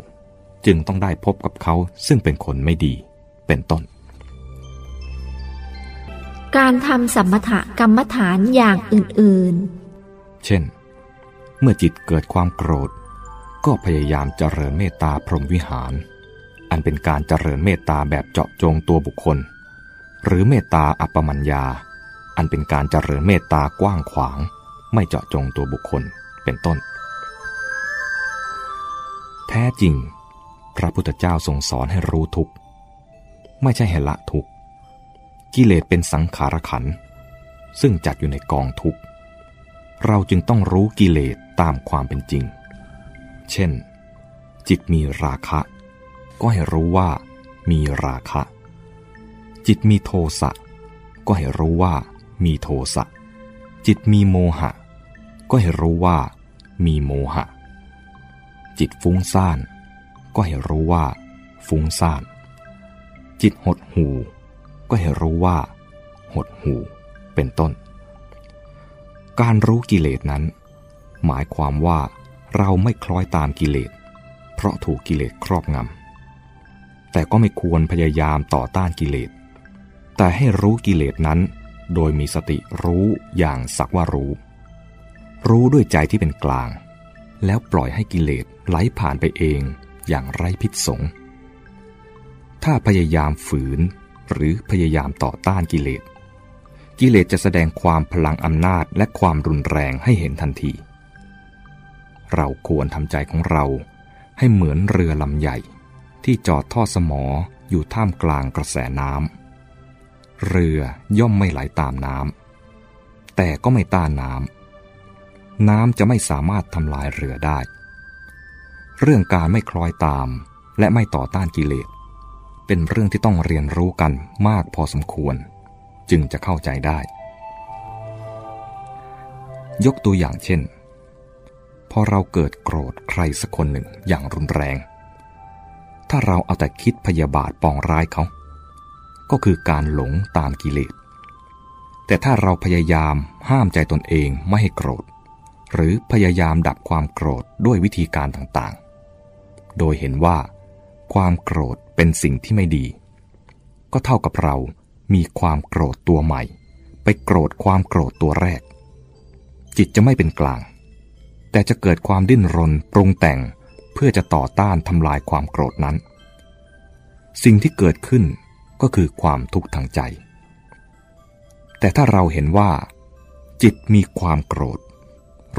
จึงต้องได้พบกับเขาซึ่งเป็นคนไม่ดี เป็นต้น การทำสัมมถกรรมฐานอย่างอื่นเช่น เมื่อจิตเกิดความโกรธ ก็พยายามเจริญเมตตาพรหมวิหาร อันเป็นการเจริญเมตตาแบบเจาะจงตัวบุคคล หรือเมตตาอัปปมัญญา อันเป็นการเจริญเมตตากว้างขวาง ไม่เจาะจงตัวบุคคลเป็นต้น แท้จริง พระพุทธเจ้าทรงสอนให้รู้ทุกข์ไม่ใช่ให้ละทุกข์กิเลสเป็นสังขารขัน ซึ่งจัดอยู่ในกองทุกข์ เราจึงต้องรู้กิเลสตามความเป็นจริง เช่น จิตมีราคะ ก็ให้รู้ว่ามีราคะ จิตมีโทสะก็ให้รู้ว่ามีโทสะ จิตมีโมหะ ก็ให้รู้ว่ามีโมหะ จิตฟุ้งซ่าน ก็ให้รู้ว่าฟุ้งซ่าน จิตหดหู ก็ให้รู้ว่า หดหู เป็นต้น การรู้กิเลสนั้น หมายความว่าเราไม่คล้อยตามกิเลส เพราะถูกกิเลสครอบงำ แต่ก็ไม่ควรพยายามต่อต้านกิเลส แต่ให้รู้กิเลสนั้น โดยมีสติรู้อย่างสักว่ารู้ รู้ด้วยใจที่เป็นกลาง แล้วปล่อยให้กิเลสไหลผ่านไปเองอย่างไร้พิษสง ถ้าพยายามฝืนหรือพยายามต่อต้านกิเลส กิเลสจะแสดงความพลังอำนาจและความรุนแรงให้เห็นทันที เราควรทำใจของเราให้เหมือนเรือลำใหญ่ ที่จอดท่อสมออยู่ท่ามกลางกระแสน้ำเรือย่อมไม่ไหลาตามน้ำแต่ก็ไม่ต้านน้ำน้ำจะไม่สามารถทำลายเรือได้ เรื่องการไม่คล้อยตามและไม่ต่อต้านกิเลสเป็นเรื่องที่ต้องเรียนรู้กันมากพอสมควร จึงจะเข้าใจได้ ยกตัวอย่างเช่นพอเราเกิดโกรธใครสักคนหนึ่งอย่างรุนแรง ถ้าเราเอาแต่คิดพยาบาทปองร้ายเขา ก็คือการหลงตามกิเลส แต่ถ้าเราพยายามห้ามใจตนเองไม่ให้โกรธ หรือพยายามดับความโกรธด้วยวิธีการต่างๆ โดยเห็นว่า ความโกรธเป็นสิ่งที่ไม่ดี ก็เท่ากับเรามีความโกรธตัวใหม่ ไปโกรธความโกรธตัวแรก จิตจะไม่เป็นกลาง แต่จะเกิดความดิ้นรนปรุงแต่ง เพื่อจะต่อต้านทำลายความโกรธนั้น สิ่งที่เกิดขึ้นก็คือความทุกข์ทางใจ แต่ถ้าเราเห็นว่า จิตมีความโกรธ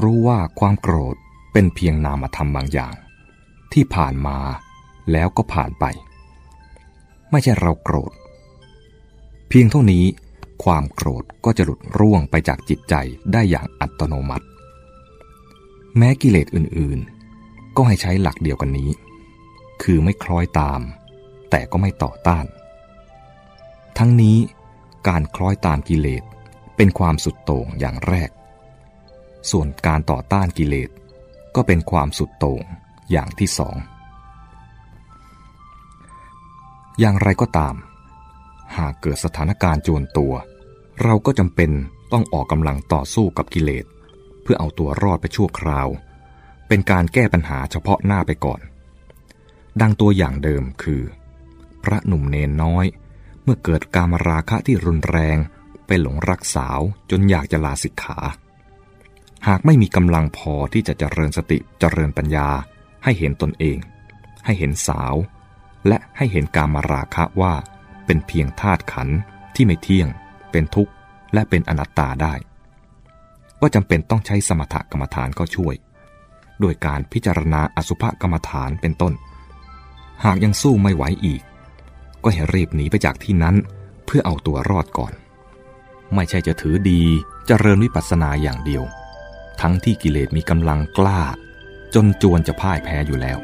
รู้ว่าความโกรธเป็นเพียงนามธรรมบางอย่าง ที่ผ่านมาแล้วก็ผ่านไป ไม่ใช่เราโกรธ เพียงเท่านี้ความโกรธก็จะหลุดร่วงไปจากจิตใจได้อย่างอัตโนมัติ แม้กิเลสอื่นๆ ก็ให้ใช้หลักเดียวกันนี้ คือไม่คล้อยตาม แต่ก็ไม่ต่อต้าน ทั้งนี้การคล้อยตามกิเลสเป็นความสุดโต่งอย่างแรก ส่วนการต่อต้านกิเลสก็เป็นความสุดโต่งอย่างที่สอง อย่างไรก็ตาม หากเกิดสถานการณ์โจวนตัว เราก็จำเป็นต้องออกกำลังต่อสู้กับกิเลส เพื่อเอาตัวรอดไปชั่วคราว เป็นการแก้ปัญหาเฉพาะหน้าไปก่อน ดังตัวอย่างเดิมคือ พระหนุ่มเนนน้อย เมื่อเกิดการมราคะที่รุนแรงไปหลงรักสาวจนอยากจะลาสิกขา หากไม่มีกำลังพอที่จะเจริญสติเจริญปัญญา ให้เห็นตนเอง ให้เห็นสาว และให้เห็นการมาราคะว่าเป็นเพียงธาตุขันที่ไม่เที่ยง เป็นทุกข์ และเป็นอนัตตาได้ ก็จำเป็นต้องใช้สมถกรรมฐานก็ช่วย โดยการพิจารณาอสุภกรรมฐานเป็นต้น หากยังสู้ไม่ไหวอีก ก็ให้รีบหนีไปจากที่นั้นเพื่อเอาตัวรอดก่อน ไม่ใช่จะถือดีจเจริญวิปัสสนาอย่างเดียว ทั้งที่กิเลสมีกำลังกล้า จนจวนจะพ่ายแพ้อยู่แล้ว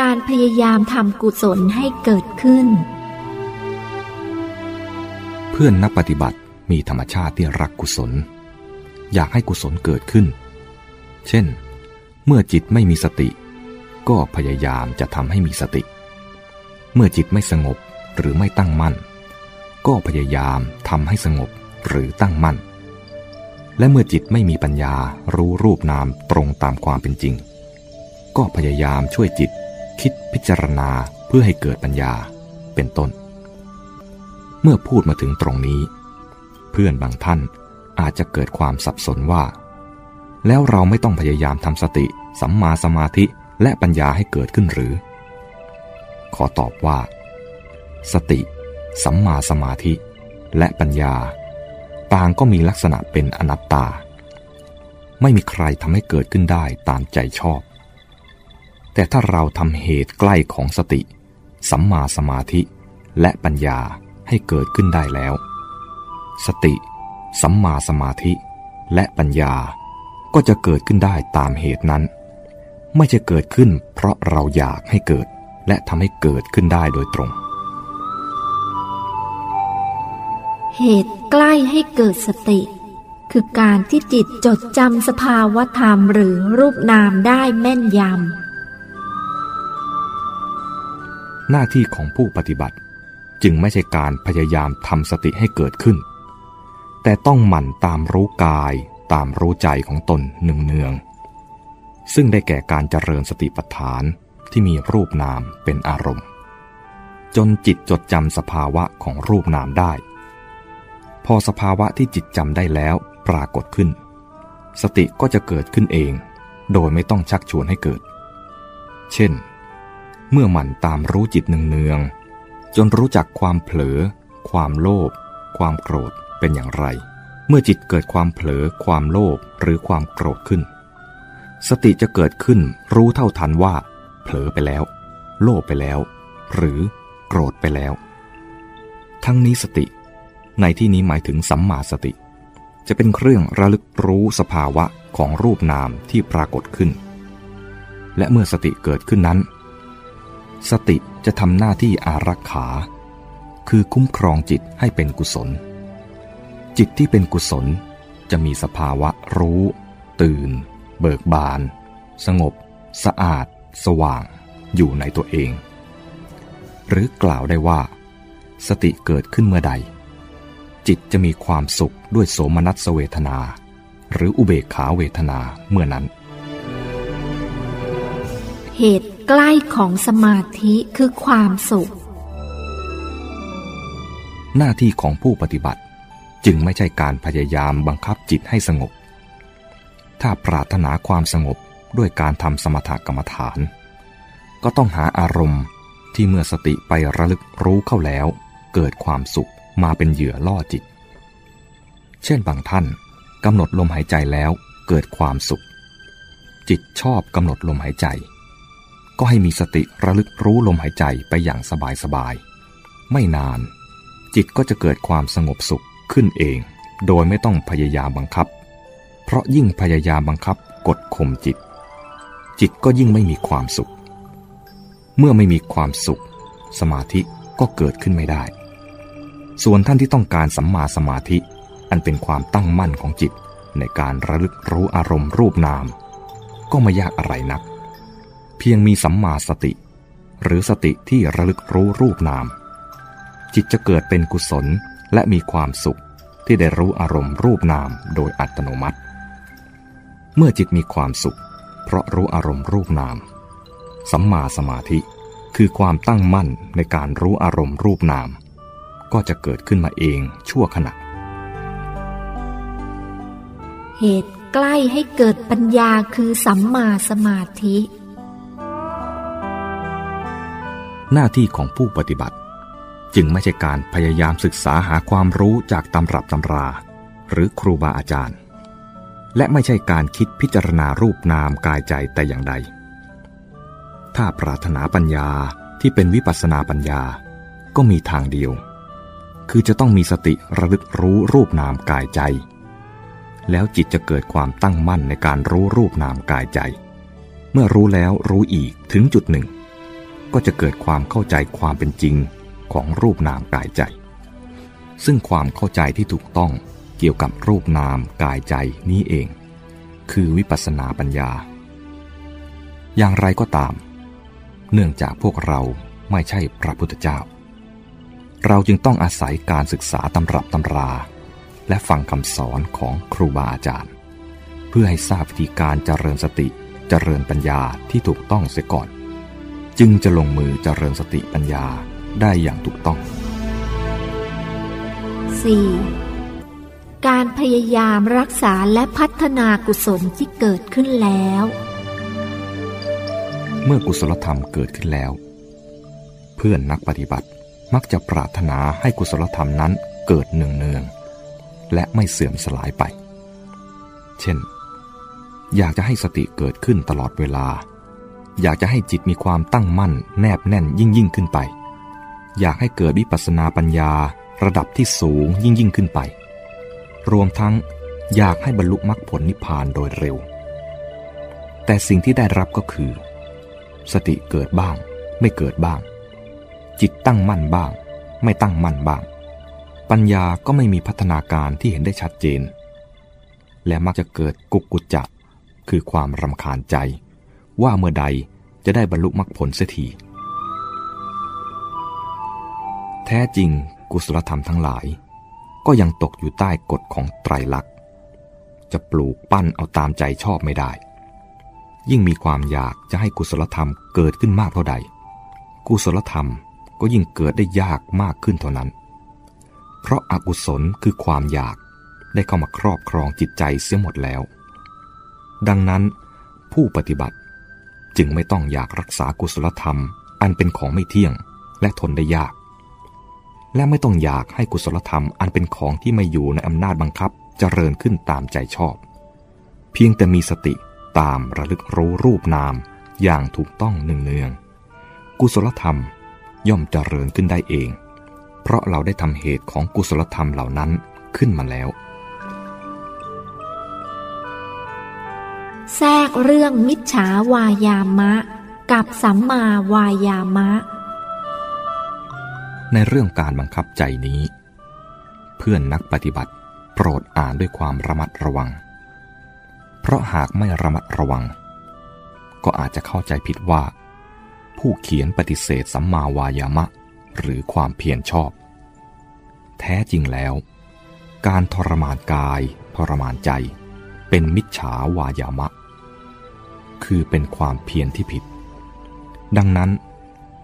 การพยายามทำกุศลให้เกิดขึ้น เพื่อนนักปฏิบัติ มีธรรมชาติที่รักกุศล อยากให้กุศลเกิดขึ้น เช่น เมื่อจิตไม่มีสติ ก็พยายามจะทำให้มีสติ เมื่อจิตไม่สงบหรือไม่ตั้งมั่น ก็พยายามทำให้สงบหรือตั้งมั่น และเมื่อจิตไม่มีปัญญารู้รูปนามตรงตามความเป็นจริง ก็พยายามช่วยจิตคิดพิจารณาเพื่อให้เกิดปัญญาเป็นต้น เมื่อพูดมาถึงตรงนี้ เพื่อนบางท่านอาจจะเกิดความสับสนว่า แล้วเราไม่ต้องพยายามทำสติ สัมมาสมาธิและปัญญาให้เกิดขึ้นหรือ ขอตอบว่า สติ สัมมาสมาธิ และปัญญา ต่างก็มีลักษณะเป็นอนัตตา ไม่มีใครทำให้เกิดขึ้นได้ตามใจชอบ แต่ถ้าเราทำเหตุใกล้ของสติ สัมมาสมาธิ และปัญญาให้เกิดขึ้นได้แล้ว สติ สัมมาสมาธิ และปัญญา ก็จะเกิดขึ้นได้ตามเหตุนั้น ไม่จะเกิดขึ้นเพราะเราอยากให้เกิด และทำให้เกิดขึ้นได้โดยตรง เหตุใกล้ให้เกิดสติ คือการที่จิตจดจำสภาวธรรมหรือรูปนามได้แม่นยำ หน้าที่ของผู้ปฏิบัติจึงไม่ใช่การพยายามทำสติให้เกิดขึ้น แต่ต้องหมั่นตามรู้กายตามรู้ใจของตนหนึ่งเนือง ซึ่งได้แก่การเจริญสติปัฏฐานที่มีรูปนามเป็นอารมณ์ จนจิตจดจำสภาวะของรูปนามได้ พอสภาวะที่จิตจำได้แล้วปรากฏขึ้น สติก็จะเกิดขึ้นเอง โดยไม่ต้องชักชวนให้เกิด เช่น เมื่อหมั่นตามรู้จิตเนือง จนรู้จักความเผลอ ความโลภความโกรธ เป็นอย่างไร เมื่อจิตเกิดความเผลอความโลภหรือความโกรธขึ้น สติจะเกิดขึ้นรู้เท่าทันว่า เผลอไปแล้ว โลภไปแล้ว หรือโกรธไปแล้ว ทั้งนี้สติ ในที่นี้หมายถึงสัมมาสติ จะเป็นเครื่องระลึกรู้สภาวะของรูปนามที่ปรากฏขึ้น และเมื่อสติเกิดขึ้นนั้น สติจะทำหน้าที่อารักขา คือคุ้มครองจิตให้เป็นกุศล จิตที่เป็นกุศลจะมีสภาวะรู้ ตื่น เบิกบาน สงบ สะอาด สว่าง อยู่ในตัวเอง หรือกล่าวได้ว่า สติเกิดขึ้นเมื่อใด จิตจะมีความสุขด้วยโสมนัสเวทนา หรืออุเบกขาเวทนาเมื่อนั้น เหตุใกล้ของสมาธิคือความสุข หน้าที่ของผู้ปฏิบัติ จึงไม่ใช่การพยายามบังคับจิตให้สงบ ถ้าปรารถนาความสงบด้วยการทำสมถกรรมฐาน ก็ต้องหาอารมณ์ที่เมื่อสติไประลึกรู้เข้าแล้ว เกิดความสุขมาเป็นเหยื่อล่อจิต เช่นบางท่านกำหนดลมหายใจแล้วเกิดความสุข จิตชอบกำหนดลมหายใจ ก็ให้มีสติระลึกรู้ลมหายใจไปอย่างสบายๆไม่นาน จิตก็จะเกิดความสงบสุข ขึ้นเอง โดยไม่ต้องพยายามบังคับ เพราะยิ่งพยายามบังคับกดข่มจิต จิตก็ยิ่งไม่มีความสุข เมื่อไม่มีความสุข สมาธิก็เกิดขึ้นไม่ได้ ส่วนท่านที่ต้องการสัมมาสมาธิ อันเป็นความตั้งมั่นของจิตในการระลึกรู้อารมณ์รูปนาม ก็ไม่ยากอะไรนัก เพียงมีสัมมาสติ หรือสติที่ระลึกรู้รูปนาม จิตจะเกิดเป็นกุศล และมีความสุขที่ได้รู้อารมณ์รูปนามโดยอัตโนมัติ เมื่อจิตมีความสุข เพราะรู้อารมณ์รูปนาม สัมมาสมาธิคือความตั้งมั่นในการรู้อารมณ์รูปนาม ก็จะเกิดขึ้นมาเองชั่วขณะ เหตุใกล้ให้เกิดปัญญาคือสัมมาสมาธิ หน้าที่ของผู้ปฏิบัติ จึงไม่ใช่การพยายามศึกษาหาความรู้จากตำรับตำรา หรือครูบาอาจารย์ และไม่ใช่การคิดพิจารณารูปนามกายใจแต่อย่างใด ถ้าปรารถนาปัญญาที่เป็นวิปัสนาปัญญา ก็มีทางเดียว คือจะต้องมีสติระลึกรู้รูปนามกายใจ แล้วจิตจะเกิดความตั้งมั่นในการรู้รูปนามกายใจ เมื่อรู้แล้วรู้อีกถึงจุดหนึ่ง ก็จะเกิดความเข้าใจความเป็นจริง ของรูปนามกายใจ ซึ่งความเข้าใจที่ถูกต้องเกี่ยวกับรูปนามกายใจนี้เอง คือวิปัสสนาปัญญา อย่างไรก็ตาม เนื่องจากพวกเราไม่ใช่พระพุทธเจ้า เราจึงต้องอาศัยการศึกษาตำรับตำรา และฟังคำสอนของครูบาอาจารย์ เพื่อให้ทราบวิธีการเจริญสติเจริญปัญญาที่ถูกต้องเสียก่อน จึงจะลงมือเจริญสติปัญญา ได้อย่างถูกต้อง 4. การพยายามรักษาและพัฒนากุศลที่เกิดขึ้นแล้ว เมื่อกุศลธรรมเกิดขึ้นแล้ว เพื่อนนักปฏิบัติมักจะปรารถนาให้กุศลธรรมนั้นเกิดเนืองๆและไม่เสื่อมสลายไป เช่น อยากจะให้สติเกิดขึ้นตลอดเวลา อยากจะให้จิตมีความตั้งมั่นแนบแน่นยิ่งยิ่งขึ้นไป อยากให้เกิดวิปัสสนาปัญญาระดับที่สูงยิ่งยิ่งขึ้นไป รวมทั้งอยากให้บรรลุมรรคผลนิพพานโดยเร็ว แต่สิ่งที่ได้รับก็คือ สติเกิดบ้าง ไม่เกิดบ้าง จิตตั้งมั่นบ้าง ไม่ตั้งมั่นบ้าง ปัญญาก็ไม่มีพัฒนาการที่เห็นได้ชัดเจน และมักจะเกิดกุกกุจจะคือความรำคาญใจ ว่าเมื่อใดจะได้บรรลุมรรคผลเสียที แท้จริงกุศลธรรมทั้งหลาย ก็ยังตกอยู่ใต้กฎของไตรลักษณ์ จะปลูกปั้นเอาตามใจชอบไม่ได้ ยิ่งมีความอยากจะให้กุศลธรรมเกิดขึ้นมากเท่าใด กุศลธรรมก็ยิ่งเกิดได้ยากมากขึ้นเท่านั้น เพราะอากุศลคือความอยากได้เข้ามาครอบครองจิตใจเสียหมดแล้ว ดังนั้นผู้ปฏิบัติจึงไม่ต้องอยากรักษากุศลธรรมอันเป็นของไม่เที่ยงและทนได้ยาก และไม่ต้องอยากให้กุศลธรรมอันเป็นของที่ไม่อยู่ในอำนาจบังคับจเจริญขึ้นตามใจชอบ เพียงแต่มีสติตามระลึกรู้รูปนามอย่างถูกต้องหนึ่งเนืองกุศลธรรมย่อมเจริญขึ้นได้เอง เพราะเราได้ทำเหตุของกุศลธรรมเหล่านั้นขึ้นมาแล้ว แทรกเรื่องมิจฉาวายามะ กับสัมมาวายามะ ในเรื่องการบังคับใจนี้ เพื่อนนักปฏิบัติโปรดอ่านด้วยความระมัดระวัง เพราะหากไม่ระมัดระวัง ก็อาจจะเข้าใจผิดว่า ผู้เขียนปฏิเสธสัมมาวายามะ หรือความเพียรชอบ แท้จริงแล้ว การทรมานกายทรมานใจ เป็นมิจฉาวายามะ คือเป็นความเพียรที่ผิด ดังนั้น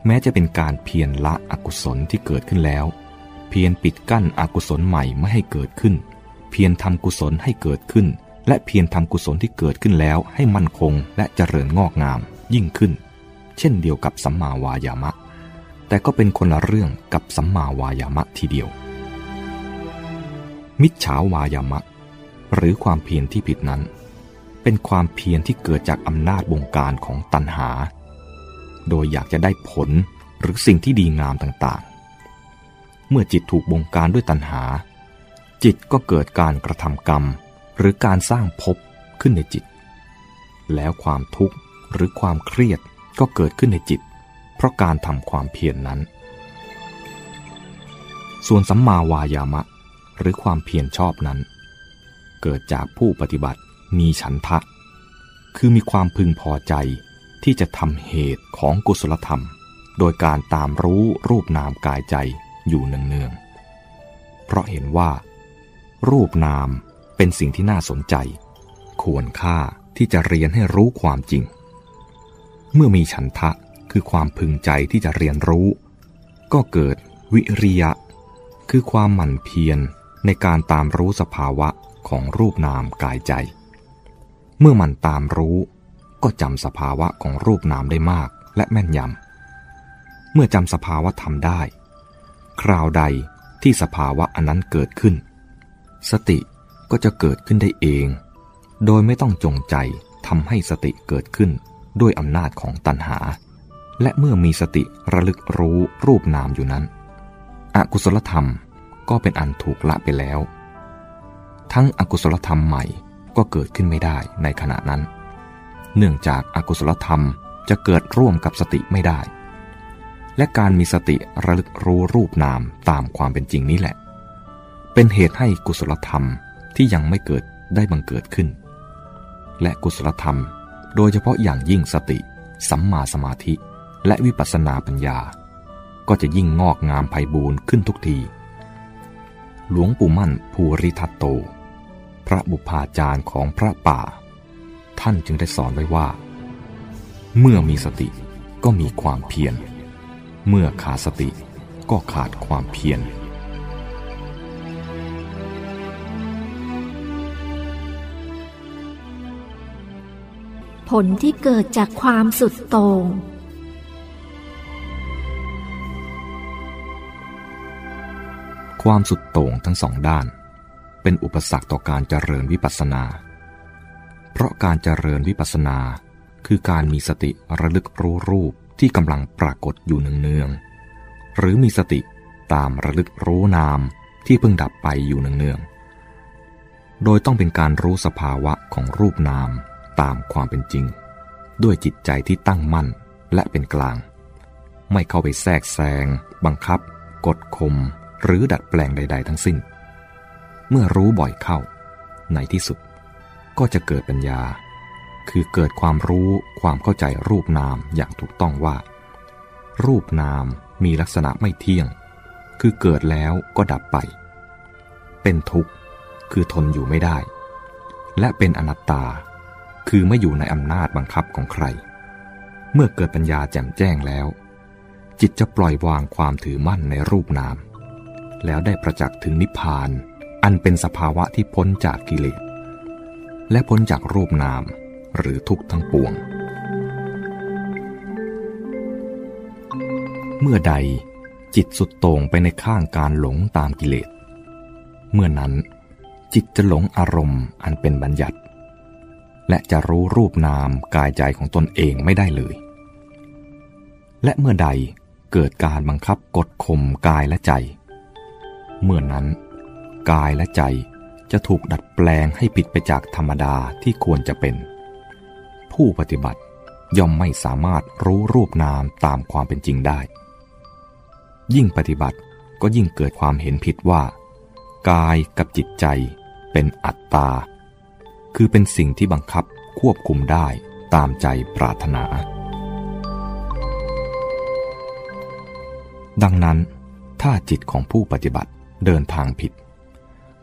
แม้จะเป็นการเพียรละอกุศลที่เกิดขึ้นแล้ว เพียรปิดกั้นอกุศลใหม่ไม่ให้เกิดขึ้น เพียรทำกุศลให้เกิดขึ้น และเพียรทำกุศลที่เกิดขึ้นแล้วให้มั่นคงและเจริญงอกงามยิ่งขึ้น เช่นเดียวกับสัมมาวายามะ แต่ก็เป็นคนละเรื่องกับสัมมาวายามะทีเดียว มิจฉาวายามะ หรือความเพียรที่ผิดนั้น เป็นความเพียรที่เกิดจากอำนาจบงการของตัณหา โดยอยากจะได้ผลหรือสิ่งที่ดีงามต่างๆ เมื่อจิตถูกบงการด้วยตัณหา จิตก็เกิดการกระทำกรรม หรือการสร้างภพขึ้นในจิต แล้วความทุกข์หรือความเครียดก็เกิดขึ้นในจิต เพราะการทำความเพียรนนั้น ส่วนสัมมาวายามะ หรือความเพียรชอบนั้น เกิดจากผู้ปฏิบัติมีฉันทะ คือมีความพึงพอใจ ที่จะทำเหตุของกุศลธรรม โดยการตามรู้รูปนามกายใจอยู่เนืองๆเพราะเห็นว่า รูปนามเป็นสิ่งที่น่าสนใจ ควรค่าที่จะเรียนให้รู้ความจริง เมื่อมีฉันทะคือความพึงใจที่จะเรียนรู้ ก็เกิดวิริยะ คือความหมั่นเพียรในการตามรู้สภาวะของรูปนามกายใจ เมื่อมันตามรู้ ก็จำสภาวะของรูปนามได้มากและแม่นยำ เมื่อจำสภาวะทำได้ คราวใดที่สภาวะอันนั้นเกิดขึ้น สติก็จะเกิดขึ้นได้เอง โดยไม่ต้องจงใจทำให้สติเกิดขึ้นด้วยอำนาจของตัณหา และเมื่อมีสติระลึกรู้รูปนามอยู่นั้น อกุศลธรรมก็เป็นอันถูกละไปแล้ว ทั้งอกุศลธรรมใหม่ก็เกิดขึ้นไม่ได้ในขณะนั้น เนื่องจากอากุศลธรรมจะเกิดร่วมกับสติไม่ได้ และการมีสติระลึกรู้รูปนามตามความเป็นจริงนี้แหละ เป็นเหตุให้กุศลธรรมที่ยังไม่เกิดได้บังเกิดขึ้น และกุศลธรรม โดยเฉพาะอย่างยิ่งสติ สัมมาสมาธิ และวิปัสสนาปัญญา ก็จะยิ่งงอกงามไพบูรณ์ขึ้นทุกที หลวงปู่มั่นภูริทัตโต พระบุพาจารย์ของพระป่า ท่านจึงได้สอนไว้ว่า เมื่อมีสติก็มีความเพียร เมื่อขาดสติก็ขาดความเพียร ผลที่เกิดจากความสุดโต่งความสุดโต่งทั้งสองด้าน เป็นอุปสรรคต่อการเจริญวิปัสสนา เพราะการเจริญวิปัสสนา คือการมีสติระลึกรู้รูปที่กำลังปรากฏอยู่เนืองๆหรือมีสติตามระลึกรู้นามที่เพิ่งดับไปอยู่เนืองๆโดยต้องเป็นการรู้สภาวะของรูปนามตามความเป็นจริง ด้วยจิตใจที่ตั้งมั่นและเป็นกลาง ไม่เข้าไปแทรกแซง บังคับ กดข่มหรือดัดแปลงใด ๆ ทั้งสิ้น เมื่อรู้บ่อยเข้า ในที่สุด ก็จะเกิดปัญญา คือเกิดความรู้ความเข้าใจรูปนามอย่างถูกต้องว่า รูปนามมีลักษณะไม่เที่ยง คือเกิดแล้วก็ดับไป เป็นทุกข์ คือทนอยู่ไม่ได้ และเป็นอนัตตา คือไม่อยู่ในอำนาจบังคับของใคร เมื่อเกิดปัญญาแจ่มแจ้งแล้ว จิตจะปล่อยวางความถือมั่นในรูปนาม แล้วได้ประจักษ์ถึงนิพพาน อันเป็นสภาวะที่พ้นจากกิเลส และพ้นจากรูปนามหรือทุกข์ทั้งปวง เมื่อใดจิตสุดโต่งไปในข้างการหลงตามกิเลส เมื่อนั้นจิตจะหลงอารมณ์อันเป็นบัญญัติ และจะรู้รูปนามกายใจของตนเองไม่ได้เลย และเมื่อใดเกิดการบังคับกดข่มกายและใจ เมื่อนั้น กายและใจ จะถูกดัดแปลงให้ผิดไปจากธรรมดาที่ควรจะเป็น ผู้ปฏิบัติย่อมไม่สามารถรู้รูปนามตามความเป็นจริงได้ ยิ่งปฏิบัติก็ยิ่งเกิดความเห็นผิดว่า กายกับจิตใจเป็นอัตตา คือเป็นสิ่งที่บังคับควบคุมได้ตามใจปรารถนา ดังนั้นถ้าจิตของผู้ปฏิบัติเดินทางผิด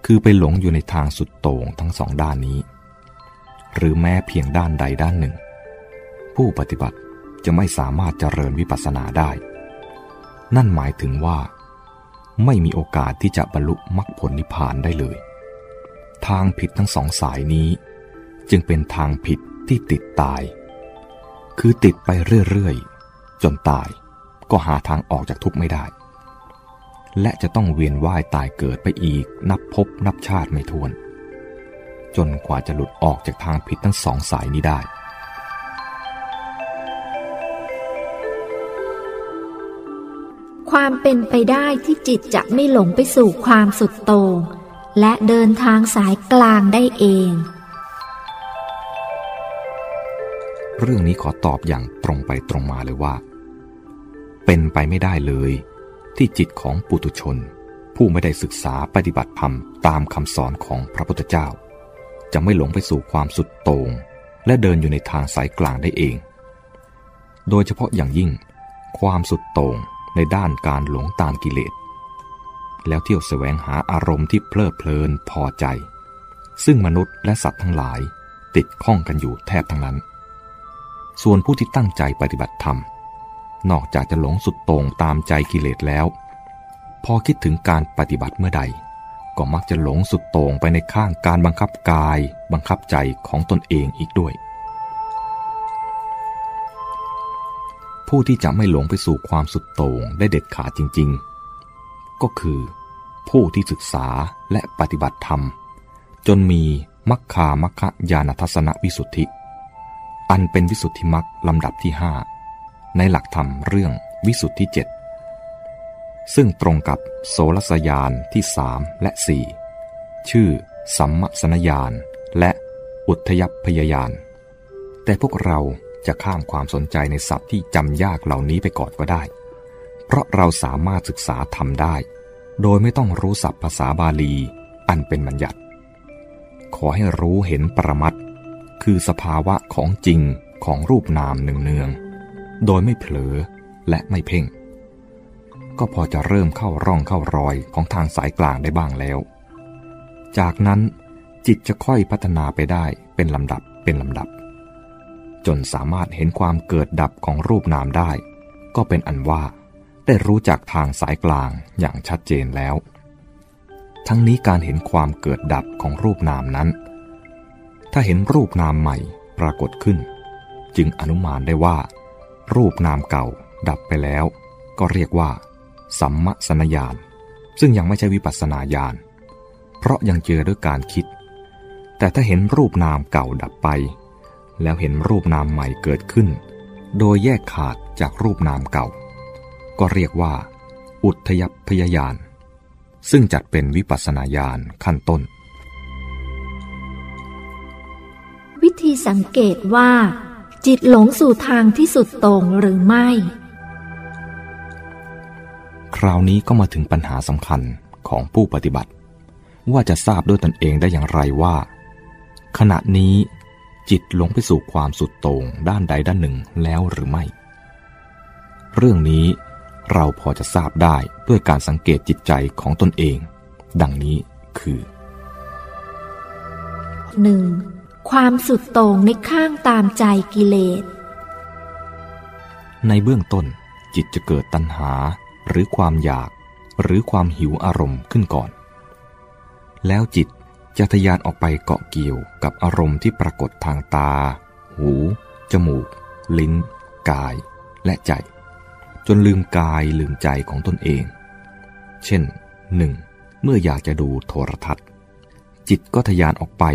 คือไปหลงอยู่ในทางสุดโต่งทั้งสองด้านนี้ หรือแม้เพียงด้านใดด้านหนึ่ง ผู้ปฏิบัติจะไม่สามารถเจริญวิปัสสนาได้ นั่นหมายถึงว่า ไม่มีโอกาสที่จะบรรลุมรรคผลนิพพานได้เลย ทางผิดทั้งสองสายนี้ จึงเป็นทางผิดที่ติดตาย คือติดไปเรื่อยๆ จนตายก็หาทางออกจากทุกข์ไม่ได้ และจะต้องเวียนว่ายตายเกิดไปอีก นับพบนับชาติไม่ถ้วน จนกว่าจะหลุดออกจากทางผิดทั้งสองสายนี้ได้ ความเป็นไปได้ที่จิตจะไม่หลงไปสู่ความสุดโต่งและเดินทางสายกลางได้เอง เรื่องนี้ขอตอบอย่างตรงไปตรงมาเลยว่า เป็นไปไม่ได้เลย ที่จิตของปุถุชน ผู้ไม่ได้ศึกษาปฏิบัติธรรมตามคำสอนของพระพุทธเจ้า จะไม่หลงไปสู่ความสุดโต่งและเดินอยู่ในทางสายกลางได้เอง โดยเฉพาะอย่างยิ่ง ความสุดโต่งในด้านการหลงตามกิเลส แล้วเที่ยวแสวงหาอารมณ์ที่เพลิดเพลินพอใจ ซึ่งมนุษย์และสัตว์ทั้งหลายติดข้องกันอยู่แทบทั้งนั้น ส่วนผู้ที่ตั้งใจปฏิบัติธรรม นอกจากจะหลงสุดโต่งตามใจกิเลสแล้ว พอคิดถึงการปฏิบัติเมื่อใด ก็มักจะหลงสุดโต่งไปในข้างการบังคับกาย บังคับใจของตนเองอีกด้วย ผู้ที่จะไม่หลงไปสู่ความสุดโต่งได้เด็ดขาดจริง ๆ ก็คือ ผู้ที่ศึกษาและปฏิบัติธรรม จนมีมัคคามัคคญาณทัศนวิสุทธิ อันเป็นวิสุทธิมัคลำดับที่ห้า ในหลักธรรมเรื่องวิสุทธิเจ็ดซึ่งตรงกับโสรสยานที่สามและสี่ชื่อสัมมสนญาณและอุทยพยายาน แต่พวกเราจะข้ามความสนใจในศัพท์ที่จำยากเหล่านี้ไปก่อนก็ได้ เพราะเราสามารถศึกษาทำได้ โดยไม่ต้องรู้ศัพท์ภาษาบาลี อันเป็นบัญญัติ ขอให้รู้เห็นประมัตคือสภาวะของจริงของรูปนามเนืองๆ โดยไม่เผลอและไม่เพ่ง ก็พอจะเริ่มเข้าร่องเข้ารอยของทางสายกลางได้บ้างแล้ว จากนั้นจิตจะค่อยพัฒนาไปได้เป็นลำดับเป็นลำดับ จนสามารถเห็นความเกิดดับของรูปนามได้ ก็เป็นอันว่าได้รู้จักทางสายกลางอย่างชัดเจนแล้ว ทั้งนี้การเห็นความเกิดดับของรูปนามนั้น ถ้าเห็นรูปนามใหม่ปรากฏขึ้น จึงอนุมานได้ว่า รูปนามเก่าดับไปแล้ว ก็เรียกว่า สัมมสนญาณซึ่งยังไม่ใช่วิปัสสนาญาณเพราะยังเจอด้วยการคิด แต่ถ้าเห็นรูปนามเก่าดับไป แล้วเห็นรูปนามใหม่เกิดขึ้น โดยแยกขาดจากรูปนามเก่า ก็เรียกว่า อุทยพยายานซึ่งจัดเป็นวิปัสสนาญาณขั้นต้น วิธีสังเกตว่า จิตหลงสู่ทางที่สุดตรงหรือไม่ คราวนี้ก็มาถึงปัญหาสำคัญของผู้ปฏิบัติ ว่าจะทราบด้วยตนเองได้อย่างไรว่า ขณะนี้จิตหลงไปสู่ความสุดโต่งด้านใดด้านหนึ่งแล้วหรือไม่ เรื่องนี้เราพอจะทราบได้ด้วยการสังเกตจิตใจของตนเอง ดังนี้คือ 1. ความสุดโต่งในข้างตามใจกิเลส ในเบื้องต้นจิตจะเกิดตัณหาหรือความอยาก หรือความหิวอารมณ์ขึ้นก่อน แล้วจิตจะทยานออกไปเกาะเกี่ยวกับอารมณ์ที่ปรากฏทางตา หู จมูก ลิ้น กาย และใจ จนลืมกายลืมใจของตนเอง เช่นหนึ่งเมื่ออยากจะดูโทรทัศน์ จิตก็ทยานออกไป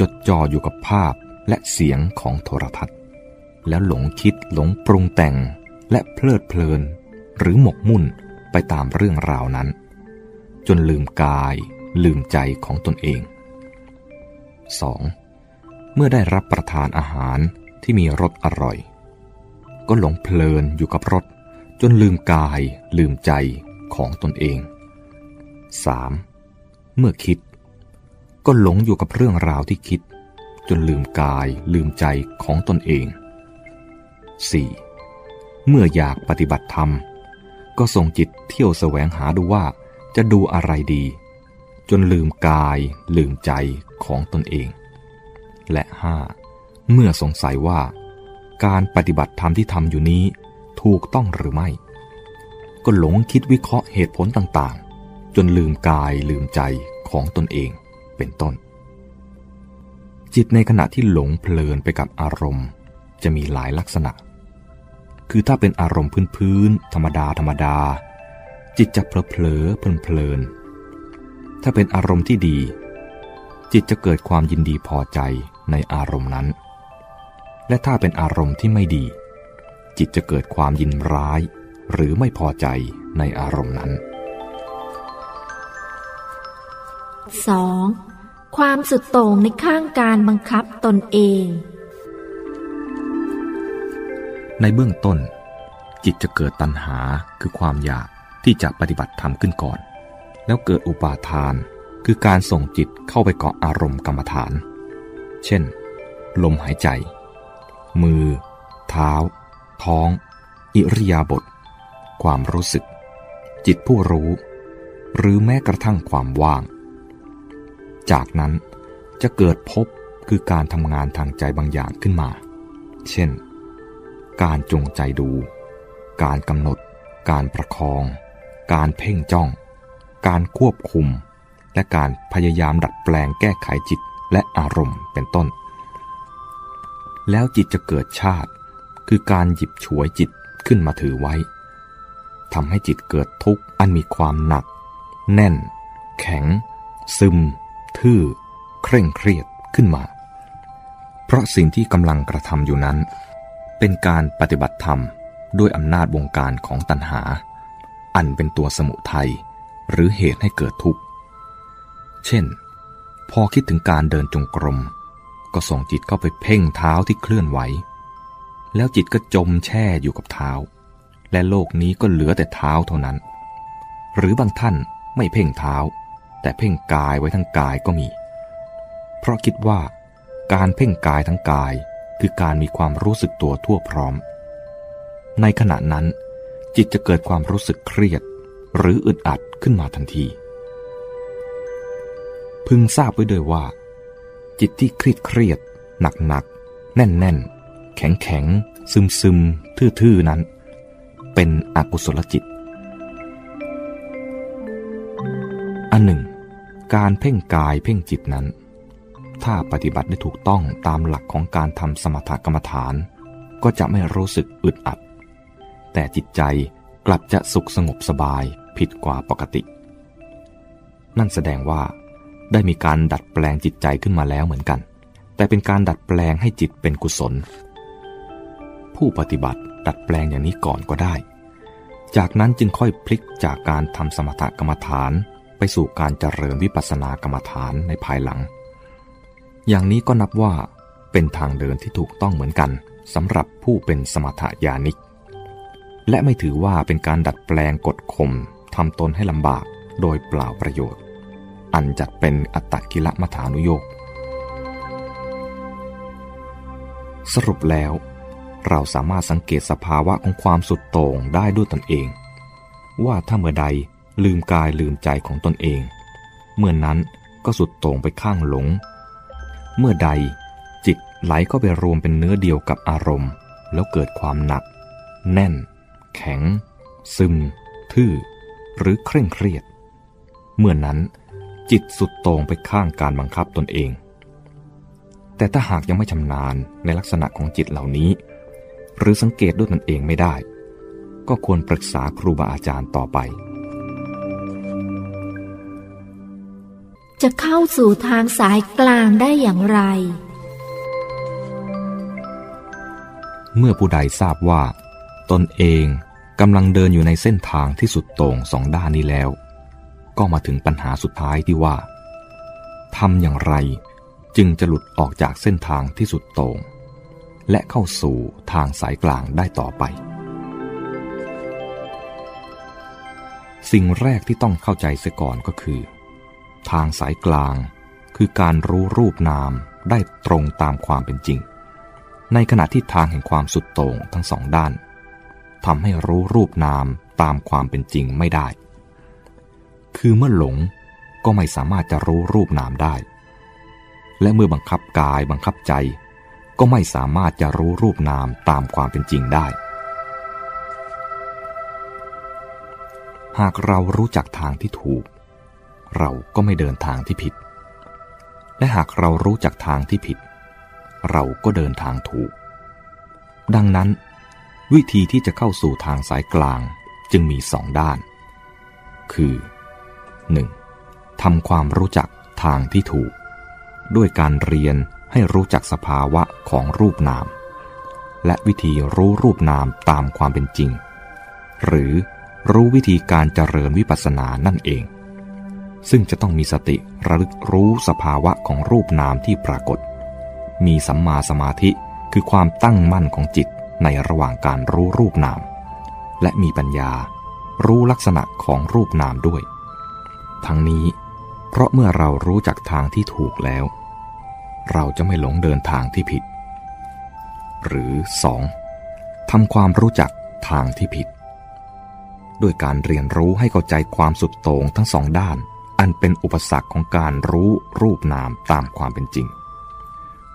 จดจ่ออยู่กับภาพและเสียงของโทรทัศน์ แล้วหลงคิดหลงปรุงแต่งและเพลิดเพลิน หรือหมกมุ่นไปตามเรื่องราวนั้น จนลืมกาย ลืมใจของตนเอง 2. เมื่อได้รับประทานอาหารที่มีรสอร่อย ก็หลงเพลินอยู่กับรสจนลืมกาย ลืมใจของตนเอง 3. เมื่อคิด ก็หลงอยู่กับเรื่องราวที่คิด จนลืมกายลืมใจของตนเอง 4. เมื่ออยากปฏิบัติธรรม ก็ส่งจิตเที่ยวแสวงหาดูว่าจะดูอะไรดี จนลืมกายลืมใจของตนเอง และห้าเมื่อสงสัยว่า การปฏิบัติธรรมที่ทำอยู่นี้ถูกต้องหรือไม่ ก็หลงคิดวิเคราะห์เหตุผลต่างๆ จนลืมกายลืมใจของตนเอง เป็นต้น จิตในขณะที่หลงเพลินไปกับอารมณ์ จะมีหลายลักษณะ คือถ้าเป็นอารมณ์พื้นๆธรรมดาธรรมดา จิตจะเพลอเพลอเพลิน ถ้าเป็นอารมณ์ที่ดี จิตจะเกิดความยินดีพอใจในอารมณ์นั้น และถ้าเป็นอารมณ์ที่ไม่ดี จิตจะเกิดความยินร้าย หรือไม่พอใจในอารมณ์นั้น 2. ความสุดโต่งในข้างการบังคับตนเอง ในเบื้องต้น จิตจะเกิดตัณหาคือความอยากที่จะปฏิบัติธรรมขึ้นก่อน แล้วเกิดอุปาทานคือการส่งจิตเข้าไปเกาะอารมณ์กรรมฐาน เช่น ลมหายใจ มือ เท้า ท้อง อิริยาบถความรู้สึก จิตผู้รู้ หรือแม้กระทั่งความว่าง จากนั้นจะเกิดพบคือการทำงานทางใจบางอย่างขึ้นมา เช่น การจงใจดู การกำหนด การประคอง การเพ่งจ้อง การควบคุม และการพยายามดัดแปลงแก้ไขจิตและอารมณ์เป็นต้น แล้วจิตจะเกิดชาติ คือการหยิบฉวยจิตขึ้นมาถือไว้ทำให้จิตเกิดทุกข์อันมีความหนัก แน่น แข็ง ซึม ทื่อ เคร่งเครียดขึ้นมา เพราะสิ่งที่กำลังกระทำอยู่นั้น เป็นการปฏิบัติธรรมด้วยอำนาจวงการของตัณหา อันเป็นตัวสมุทัยหรือเหตุให้เกิดทุกข์ เช่น พอคิดถึงการเดินจงกรม ก็ส่งจิตเข้าไปเพ่งเท้าที่เคลื่อนไหว แล้วจิตก็จมแช่อยู่กับเท้า และโลกนี้ก็เหลือแต่เท้าเท่านั้น หรือบางท่านไม่เพ่งเท้า แต่เพ่งกายไว้ทั้งกายก็มี เพราะคิดว่า การเพ่งกายทั้งกาย คือการมีความรู้สึกตัวทั่วพร้อม ในขณะนั้น จิตจะเกิดความรู้สึกเครียด หรืออึดอัดขึ้นมาทันที พึงทราบไว้ด้วยว่า จิตที่เครียดเครียดหนักหนักแน่นแน่นแข็งแข็งซึมซึมทื่อๆนั้น เป็นอกุศลจิต การเพ่งกายเพ่งจิตนั้น ถ้าปฏิบัติได้ถูกต้องตามหลักของการทำสมถกรรมฐาน ก็จะไม่รู้สึกอึดอัด แต่จิตใจกลับจะสุขสงบสบายผิดกว่าปกติ นั่นแสดงว่า ได้มีการดัดแปลงจิตใจขึ้นมาแล้วเหมือนกัน แต่เป็นการดัดแปลงให้จิตเป็นกุศล ผู้ปฏิบัติดัดแปลงอย่างนี้ก่อนก็ได้ จากนั้นจึงค่อยพลิกจากการทำสมถกรรมฐาน ไปสู่การเจริญวิปัสสนากรรมฐานในภายหลัง อย่างนี้ก็นับว่าเป็นทางเดินที่ถูกต้องเหมือนกันสำหรับผู้เป็นสมถญาณิก และไม่ถือว่าเป็นการดัดแปลงกดข่มทำตนให้ลำบากโดยเปล่าประโยชน์ อันจัดเป็นอัตตกิลมัฐานุโยกสรุปแล้ว เราสามารถสังเกตสภาวะของความสุดโต่งได้ด้วยตนเอง ว่าถ้าเมื่อใด ลืมกายลืมใจของตนเอง เมื่อนนั้นก็สุดโต่งไปข้างหลง เมื่อใดจิตไหลเข้าไปรวมเป็นเนื้อเดียวกับอารมณ์ แล้วเกิดความหนัก แน่น แข็ง ซึม ทื่อ หรือเคร่งเครียด เมื่อนนั้นจิตสุดโต่งไปข้างการบังคับตนเอง แต่ถ้าหากยังไม่ชำนาญในลักษณะของจิตเหล่านี้ หรือสังเกตด้วยตนเองไม่ได้ ก็ควรปรึกษาครูบาอาจารย์ต่อไป จะเข้าสู่ทางสายกลางได้อย่างไร เมื่อผู้ใดทราบว่า ตนเองกำลังเดินอยู่ในเส้นทางที่สุดโต่งสองด้านนี้แล้ว ก็มาถึงปัญหาสุดท้ายที่ว่าทำอย่างไรจึงจะหลุดออกจากเส้นทางที่สุดโต่งและเข้าสู่ทางสายกลางได้ต่อไป สิ่งแรกที่ต้องเข้าใจเสียก่อนก็คือ ทางสายกลาง คือการรู้รูปนามได้ตรงตามความเป็นจริง ในขณะที่ทางแห่งความสุดโต่งทั้งสองด้านทำให้รู้รูปนามตามความเป็นจริงไม่ได้ คือเมื่อหลงก็ไม่สามารถจะรู้รูปนามได้ และเมื่อบังคับกายบังคับใจ ก็ไม่สามารถจะรู้รูปนามตามความเป็นจริงได้ หากเรารู้จักทางที่ถูก เราก็ไม่เดินทางที่ผิด และหากเรารู้จักทางที่ผิด เราก็เดินทางถูก ดังนั้น วิธีที่จะเข้าสู่ทางสายกลางจึงมีสองด้าน คือ 1. ทำความรู้จักทางที่ถูก ด้วยการเรียนให้รู้จักสภาวะของรูปนาม และวิธีรู้รูปนามตามความเป็นจริง หรือรู้วิธีการเจริญวิปัสสนานั่นเอง ซึ่งจะต้องมีสติระลึกรู้สภาวะของรูปนามที่ปรากฏ มีสัมมาสมาธิคือความตั้งมั่นของจิตในระหว่างการรู้รูปนาม และมีปัญญารู้ลักษณะของรูปนามด้วย ทั้งนี้ เพราะเมื่อเรารู้จักทางที่ถูกแล้ว เราจะไม่หลงเดินทางที่ผิด หรือ 2. ทำความรู้จักทางที่ผิด ด้วยการเรียนรู้ให้เข้าใจความสุดโต่งทั้งสองด้าน อันเป็นอุปสรรคของการรู้รูปนามตามความเป็นจริง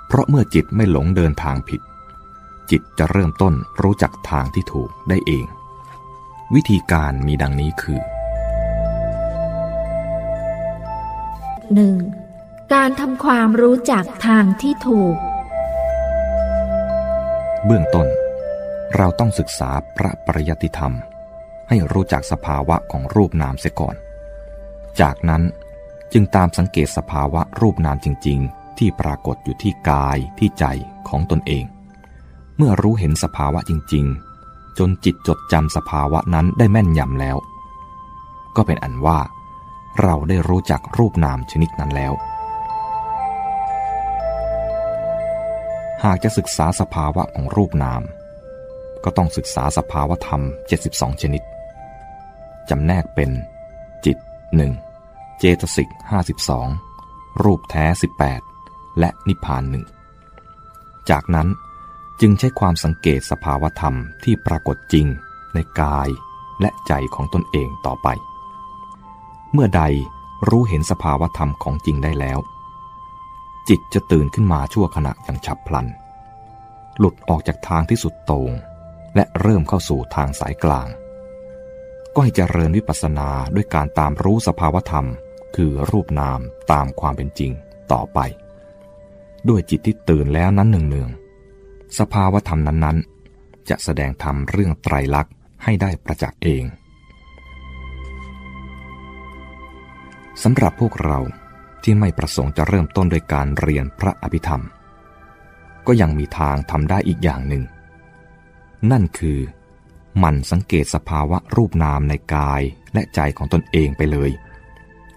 เพราะเมื่อจิตไม่หลงเดินทางผิด จิตจะเริ่มต้นรู้จักทางที่ถูกได้เอง วิธีการมีดังนี้คือ 1. การทำความรู้จักทางที่ถูก เบื้องต้น เราต้องศึกษาพระปริยติธรรม ให้รู้จักสภาวะของรูปนามเสียก่อน จากนั้นจึงตามสังเกตสภาวะรูปนามจริง ๆ ที่ปรากฏอยู่ที่กายที่ใจของตนเอง เมื่อรู้เห็นสภาวะจริง ๆ จนจิตจดจำสภาวะนั้นได้แม่นยำแล้ว ก็เป็นอันว่า เราได้รู้จักรูปนามชนิดนั้นแล้ว หากจะศึกษาสภาวะของรูปนาม ก็ต้องศึกษาสภาวะธรรม 72 ชนิดจำแนกเป็นจิต1 เจตสิก 52 รูปแท้ 18 และนิพพานหนึ่ง จากนั้นจึงใช้ความสังเกตสภาวธรรมที่ปรากฏจริงในกายและใจของตนเองต่อไป เมื่อใดรู้เห็นสภาวธรรมของจริงได้แล้ว จิตจะตื่นขึ้นมาชั่วขณะอย่างฉับพลัน หลุดออกจากทางที่สุดโต่งและเริ่มเข้าสู่ทางสายกลาง ก็ให้เจริญวิปัสสนาด้วยการตามรู้สภาวธรรม คือรูปนามตามความเป็นจริงต่อไป ด้วยจิตที่ตื่นแล้วนั้นเนืองๆสภาวธรรมนั้นๆ จะแสดงธรรมเรื่องไตรลักษณ์ให้ได้ประจักษ์เองสำหรับพวกเราที่ไม่ประสงค์จะเริ่มต้นโดยการเรียนพระอภิธรรม ก็ยังมีทางทำได้อีกอย่างหนึ่ง นั่นคือมันสังเกตสภาวะรูปนามในกายและใจของตนเองไปเลย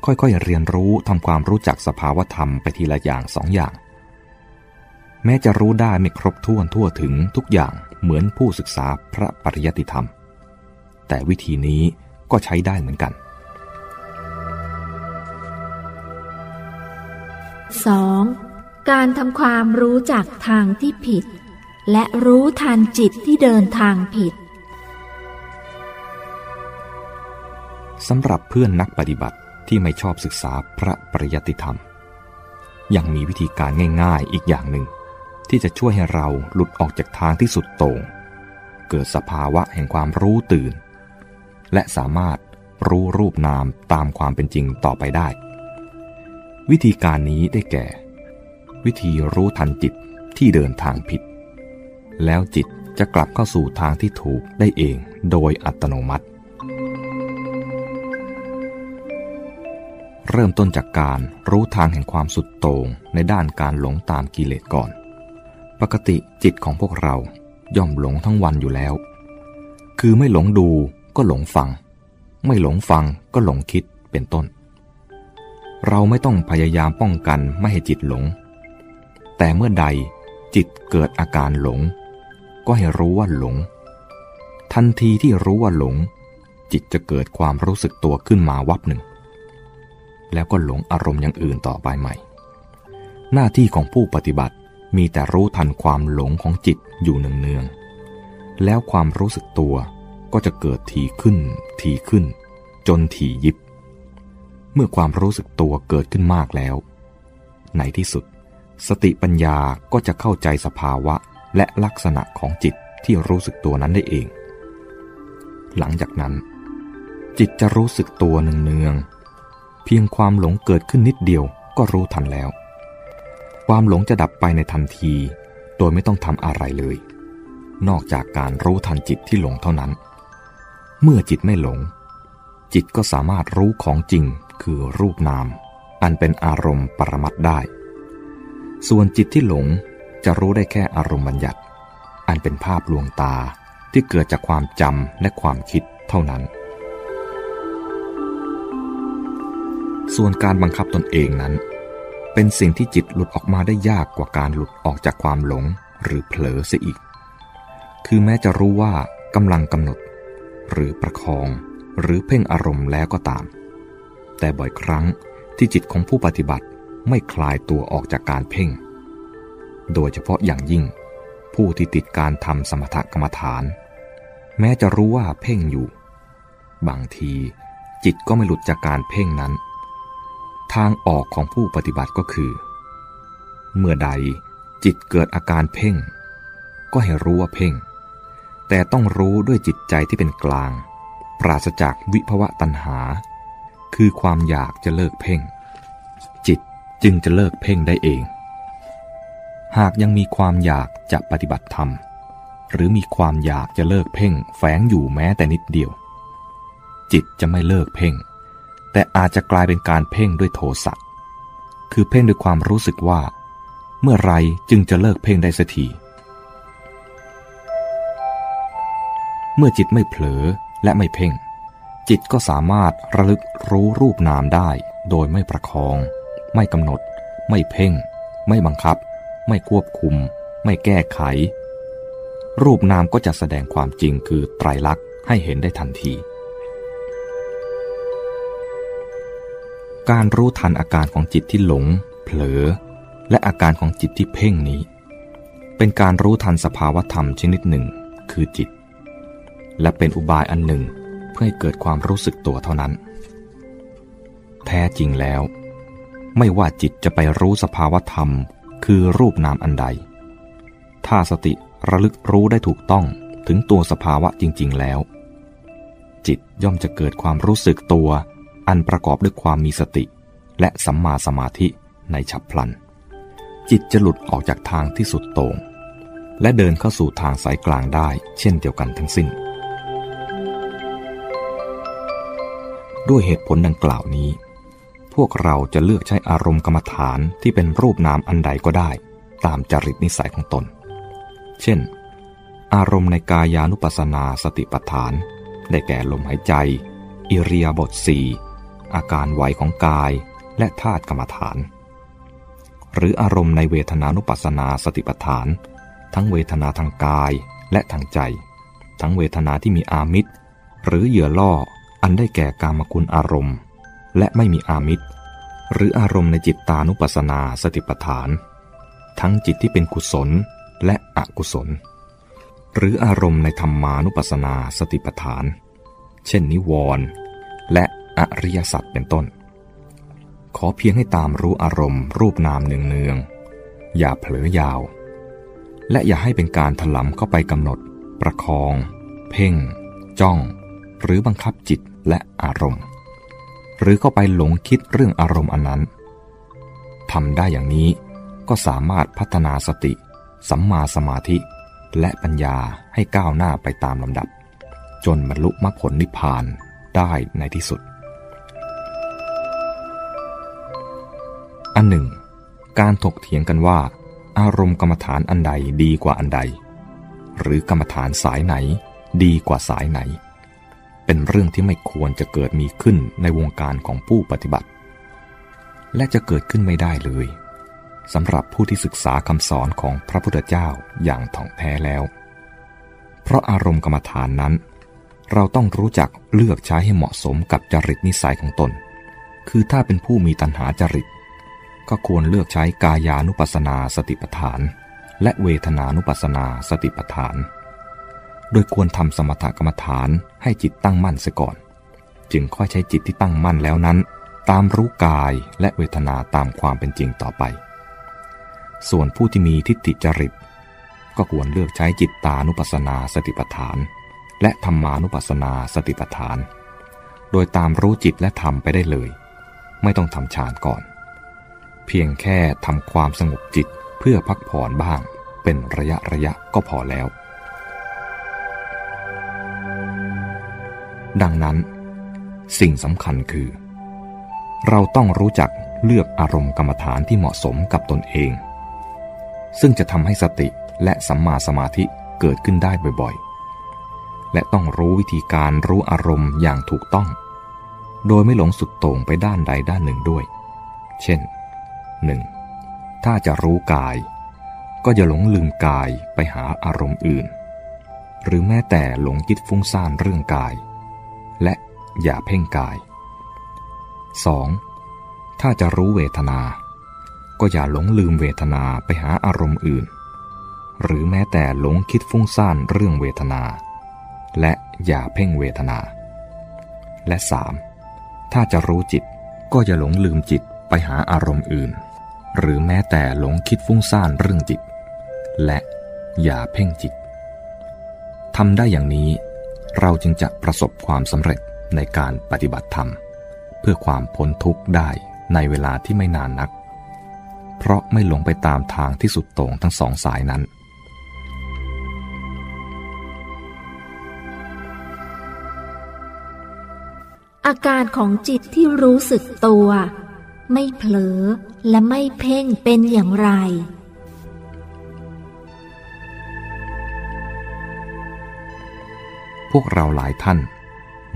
ค่อยๆเรียนรู้ทำความรู้จักสภาวธรรมไปทีละอย่างสองอย่าง แม้จะรู้ได้ไม่ครบถ้วนทั่วถึงทุกอย่างเหมือนผู้ศึกษาพระปริยติธรรม แต่วิธีนี้ก็ใช้ได้เหมือนกัน 2. การทำความรู้จักทางที่ผิด และรู้ทันจิตที่เดินทางผิดสำหรับเพื่อนนักปฏิบัติ ที่ไม่ชอบศึกษาพระปริยติธรรม ยังมีวิธีการง่ายๆอีกอย่างหนึ่ง ที่จะช่วยให้เราหลุดออกจากทางที่สุดโต่งเกิดสภาวะแห่งความรู้ตื่น และสามารถรู้รูปนามตามความเป็นจริงต่อไปได้ วิธีการนี้ได้แก่ วิธีรู้ทันจิตที่เดินทางผิด แล้วจิตจะกลับเข้าสู่ทางที่ถูกได้เองโดยอัตโนมัติ เริ่มต้นจากการรู้ทางแห่งความสุดโต่งในด้านการหลงตามกิเลสก่อน ปกติจิตของพวกเราย่อมหลงทั้งวันอยู่แล้ว คือไม่หลงดูก็หลงฟัง ไม่หลงฟังก็หลงคิดเป็นต้น เราไม่ต้องพยายามป้องกันไม่ให้จิตหลง แต่เมื่อใดจิตเกิดอาการหลง ก็ให้รู้ว่าหลง ทันทีที่รู้ว่าหลง จิตจะเกิดความรู้สึกตัวขึ้นมาวับหนึ่ง แล้วก็หลงอารมณ์อย่างอื่นต่อไปใหม่ หน้าที่ของผู้ปฏิบัติมีแต่รู้ทันความหลงของจิตอยู่เนืองๆแล้วความรู้สึกตัวก็จะเกิดทีขึ้น ทีขึ้น จนทียิบ เมื่อความรู้สึกตัวเกิดขึ้นมากแล้ว ในที่สุด สติปัญญาก็จะเข้าใจสภาวะและลักษณะของจิตที่รู้สึกตัวนั้นได้เอง หลังจากนั้น จิตจะรู้สึกตัวเนืองๆ พียงความหลงเกิดขึ้นนิดเดียวก็รู้ทันแล้ว ความหลงจะดับไปในทันที โดยไม่ต้องทำอะไรเลย นอกจากการรู้ทันจิตที่หลงเท่านั้น เมื่อจิตไม่หลง จิตก็สามารถรู้ของจริงคือรูปนาม อันเป็นอารมณ์ปรมัตได้ ส่วนจิตที่หลงจะรู้ได้แค่อารมณ์บัญญัติ อันเป็นภาพลวงตาที่เกิดจากความจำและความคิดเท่านั้น ส่วนการบังคับตนเองนั้น เป็นสิ่งที่จิตหลุดออกมาได้ยากกว่าการหลุดออกจากความหลงหรือเผลอเสียอีก คือแม้จะรู้ว่ากำลังกำหนด หรือประคอง หรือเพ่งอารมณ์แล้วก็ตาม แต่บ่อยครั้งที่จิตของผู้ปฏิบัติไม่คลายตัวออกจากการเพ่ง โดยเฉพาะอย่างยิ่ง ผู้ที่ติดการทำสมถกรรมฐาน แม้จะรู้ว่าเพ่งอยู่ บางทีจิตก็ไม่หลุดจากการเพ่งนั้น ทางออกของผู้ปฏิบัติก็คือ เมื่อใดจิตเกิดอาการเพ่ง ก็ให้รู้ว่าเพ่ง แต่ต้องรู้ด้วยจิตใจที่เป็นกลาง ปราศจากวิภวะตัณหา คือความอยากจะเลิกเพ่ง จิตจึงจะเลิกเพ่งได้เอง หากยังมีความอยากจะปฏิบัติธรรม หรือมีความอยากจะเลิกเพ่งแฝงอยู่แม้แต่นิดเดียว จิตจะไม่เลิกเพ่ง แต่อาจจะกลายเป็นการเพ่งด้วยโทสะ คือเพ่งด้วยความรู้สึกว่า เมื่อไรจึงจะเลิกเพ่งได้สักที เมื่อจิตไม่เผลอและไม่เพ่ง จิตก็สามารถระลึกรู้รูปนามได้ โดยไม่ประคอง ไม่กำหนด ไม่เพ่ง ไม่บังคับ ไม่ควบคุม ไม่แก้ไข รูปนามก็จะแสดงความจริงคือไตรลักษณ์ให้เห็นได้ทันที การรู้ทันอาการของจิตที่หลง เผลอ และอาการของจิตที่เพ่งนี้ เป็นการรู้ทันสภาวธรรมชนิดหนึ่ง คือจิต และเป็นอุบายอันหนึ่งเพื่อให้เกิดความรู้สึกตัวเท่านั้น แท้จริงแล้ว ไม่ว่าจิตจะไปรู้สภาวธรรม คือรูปนามอันใด ถ้าสติระลึกรู้ได้ถูกต้องถึงตัวสภาวะจริง ๆ แล้ว จิตย่อมจะเกิดความรู้สึกตัว อันประกอบด้วยความมีสติ และสัมมาสมาธิในฉับพลัน จิตจะหลุดออกจากทางที่สุดโต่งและเดินเข้าสู่ทางสายกลางได้ เช่นเดียวกันทั้งสิ้น ด้วยเหตุผลดังกล่าวนี้ พวกเราจะเลือกใช้อารมณ์กรรมฐานที่เป็นรูปนามอันใดก็ได้ ตามจริตนิสัยของตน เช่น อารมณ์ในกายานุปัสสนาสติปัฏฐาน ได้แก่ลมหายใจ อิริยาบถสี่ อาการไหวของกายและธาตุกรรมฐาน หรืออารมณ์ในเวทนานุปัสสนาสติปัฏฐาน ทั้งเวทนาทางกายและทางใจ ทั้งเวทนาที่มีอามิตร หรือเหยื่อล่ออันได้แก่กามกุลอารมณ์ และไม่มีอามิตร หรืออารมณ์ในจิตตานุปัสสนาสติปัฏฐาน ทั้งจิตที่เป็นกุศลและอกุศล หรืออารมณ์ในธรรมานุปัสสนาสติปัฏฐาน เช่นนิวรณ์และ อริยสัจเป็นต้น ขอเพียงให้ตามรู้อารมณ์ รูปนามเนืองๆอย่าเผลอยาว และอย่าให้เป็นการถลำเข้าไปกำหนด ประคอง เพ่ง จ้อง หรือบังคับจิตและอารมณ์ หรือเข้าไปหลงคิดเรื่องอารมณ์อันนั้นทำได้อย่างนี้ก็สามารถพัฒนาสติ สัมมาสมาธิ และปัญญาให้ก้าวหน้าไปตามลำดับ จนบรรลุมรรคผลนิพพานได้ในที่สุด อันหนึ่ง การถกเถียงกันว่า อารมณ์กรรมฐานอันใดดีกว่าอันใด หรือกรรมฐานสายไหนดีกว่าสายไหน เป็นเรื่องที่ไม่ควรจะเกิดมีขึ้นในวงการของผู้ปฏิบัติ และจะเกิดขึ้นไม่ได้เลยสำหรับผู้ที่ศึกษาคำสอนของพระพุทธเจ้าอย่างถ่องแท้แล้ว เพราะอารมณ์กรรมฐานนั้น เราต้องรู้จักเลือกใช้ให้เหมาะสมกับจริตนิสัยของตน คือถ้าเป็นผู้มีตัณหาจริต ก็ควรเลือกใช้กายานุปัสสนาสติปัฏฐาน และเวทนานุปัสสนาสติปัฏฐาน โดยควรทำสมถกรรมฐานให้จิตตั้งมั่นเสียก่อน จึงค่อยใช้จิตที่ตั้งมั่นแล้วนั้น ตามรู้กายและเวทนาตามความเป็นจริงต่อไป ส่วนผู้ที่มีทิฏฐิจริต ก็ควรเลือกใช้จิตตานุปัสสนาสติปัฏฐาน และธรรมานุปัสสนาสติปัฏฐาน โดยตามรู้จิตและธรรมไปได้เลย ไม่ต้องทำฌานก่อน เพียงแค่ทำความสงบจิตเพื่อพักผ่อนบ้าง เป็นระยะระยะก็พอแล้ว ดังนั้น สิ่งสำคัญคือ เราต้องรู้จักเลือกอารมณ์กรรมฐานที่เหมาะสมกับตนเอง ซึ่งจะทำให้สติและสัมมาสมาธิเกิดขึ้นได้บ่อยๆ และต้องรู้วิธีการรู้อารมณ์อย่างถูกต้อง โดยไม่หลงสุดโต่งไปด้านใดด้านหนึ่งด้วย เช่น 1. ถ้าจะรู้กาย ก็อย่าหลงลืมกายไปหาอารมณ์อื่น หรือแม้แต่หลงคิดฟุ้งซ่านเรื่องกาย และอย่าเพ่งกาย 2. ถ้าจะรู้เวทนา ก็อย่าหลงลืมเวทนาไปหาอารมณ์อื่น หรือแม้แต่หลงคิดฟุ้งซ่านเรื่องเวทนา และอย่าเพ่งเวทนา และ 3. ถ้าจะรู้จิตก็อย่าหลงลืมจิตไปหาอารมณ์อื่น หรือแม้แต่หลงคิดฟุ้งซ่านเรื่องจิต และอย่าเพ่งจิตทำได้อย่างนี้เราจึงจะประสบความสำเร็จในการปฏิบัติธรรม เพื่อความพ้นทุกข์ได้ในเวลาที่ไม่นานนัก เพราะไม่หลงไปตามทางที่สุดโต่งทั้งสองสายนั้น อาการของจิตที่รู้สึกตัว ไม่เผลอ และไม่เพ่งเป็นอย่างไร พวกเราหลายท่าน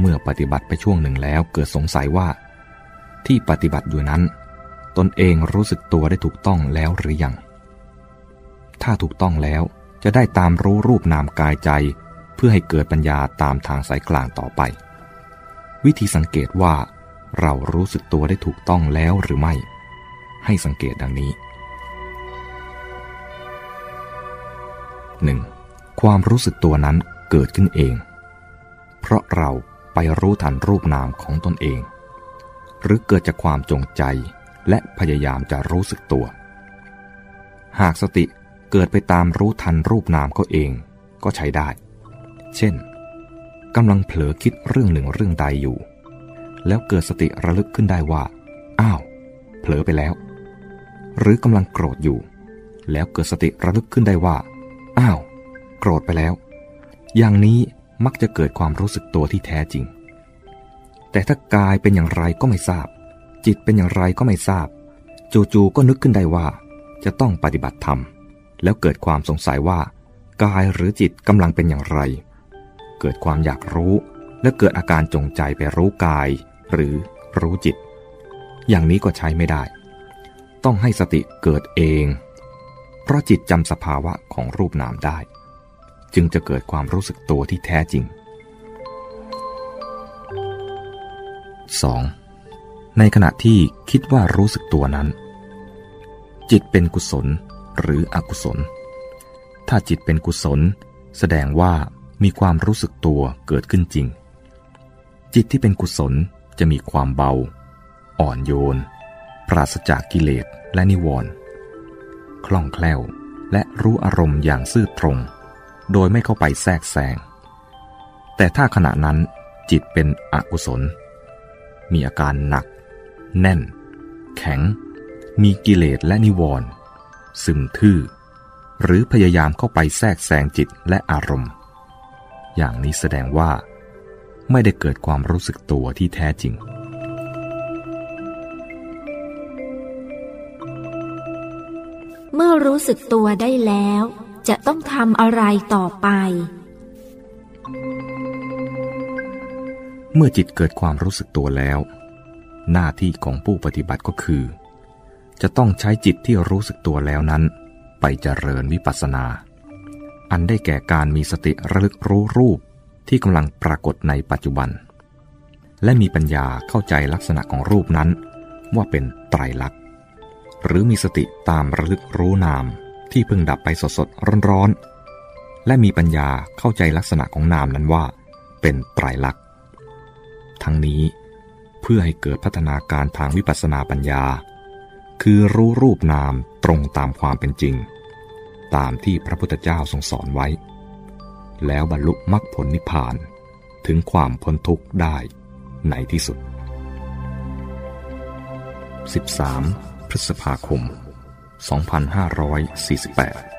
เมื่อปฏิบัติไปช่วงหนึ่งแล้วเกิดสงสัยว่า ที่ปฏิบัติอยู่นั้น ตนเองรู้สึกตัวได้ถูกต้องแล้วหรือยัง ถ้าถูกต้องแล้วจะได้ตามรู้รูปนามกายใจ เพื่อให้เกิดปัญญาตามทางสายกลางต่อไป วิธีสังเกตว่า เรารู้สึกตัวได้ถูกต้องแล้วหรือไม่ ให้สังเกตดังนี้ 1. ความรู้สึกตัวนั้นเกิดขึ้นเอง เพราะเราไปรู้ทันรูปนามของตนเอง หรือเกิดจากความจงใจและพยายามจะรู้สึกตัว หากสติเกิดไปตามรู้ทันรูปนามเขาเองก็ใช้ได้ เช่นกำลังเผลอคิดเรื่องหนึ่งเรื่องใดอยู่ แล้วเกิดสติระลึกขึ้นได้ว่า อ้าว เผลอไปแล้ว หรือกำลังโกรธอยู่ แล้วเกิดสติระลึกขึ้นได้ว่า อ้าว โกรธไปแล้ว อย่างนี้มักจะเกิดความรู้สึกตัวที่แท้จริง แต่ถ้ากายเป็นอย่างไรก็ไม่ทราบ จิตเป็นอย่างไรก็ไม่ทราบ จู่ๆก็นึกขึ้นได้ว่า จะต้องปฏิบัติธรรม แล้วเกิดความสงสัยว่า กายหรือจิตกำลังเป็นอย่างไร เกิดความอยากรู้และเกิดอาการจงใจไปรู้กาย หรือรู้จิต อย่างนี้ก็ใช้ไม่ได้ ต้องให้สติเกิดเอง เพราะจิตจำสภาวะของรูปนามได้ จึงจะเกิดความรู้สึกตัวที่แท้จริง 2. ในขณะที่คิดว่ารู้สึกตัวนั้น จิตเป็นกุศลหรืออกุศล ถ้าจิตเป็นกุศล แสดงว่ามีความรู้สึกตัวเกิดขึ้นจริง จิตที่เป็นกุศลจะมีความเบา อ่อนโยน ปราศจากกิเลสและนิวรณ์คล่องแคล่วและรู้อารมณ์อย่างซื่อตรง โดยไม่เข้าไปแทรกแซง แต่ถ้าขณะนั้นจิตเป็นอกุศล มีอาการหนัก แน่น แข็ง มีกิเลสและนิวรณ์ซึมทื่อ หรือพยายามเข้าไปแทรกแซงจิตและอารมณ์ อย่างนี้แสดงว่า ไม่ได้เกิดความรู้สึกตัวที่แท้จริง เมื่อรู้สึกตัวได้แล้ว จะต้องทำอะไรต่อไป เมื่อจิตเกิดความรู้สึกตัวแล้ว หน้าที่ของผู้ปฏิบัติก็คือ จะต้องใช้จิตที่รู้สึกตัวแล้วนั้น ไปเจริญวิปัสสนา อันได้แก่การมีสติระลึกรู้รูปที่กำลังปรากฏในปัจจุบัน และมีปัญญาเข้าใจลักษณะของรูปนั้น ว่าเป็นไตรลักษณ์ หรือมีสติตามระลึกรู้นามที่เพิ่งดับไปสดสดร้อนร้อนๆ และมีปัญญาเข้าใจลักษณะของนามนั้นว่า เป็นไตรลักษณ์ ทั้งนี้เพื่อให้เกิดพัฒนาการทางวิปัสสนาปัญญา คือรู้รูปนามตรงตามความเป็นจริง ตามที่พระพุทธเจ้าทรงสอนไว้ แล้วบรรลุมรรคผลนิพพาน ถึงความพ้นทุกข์ได้ในที่สุด 13 พฤษภาคม 2548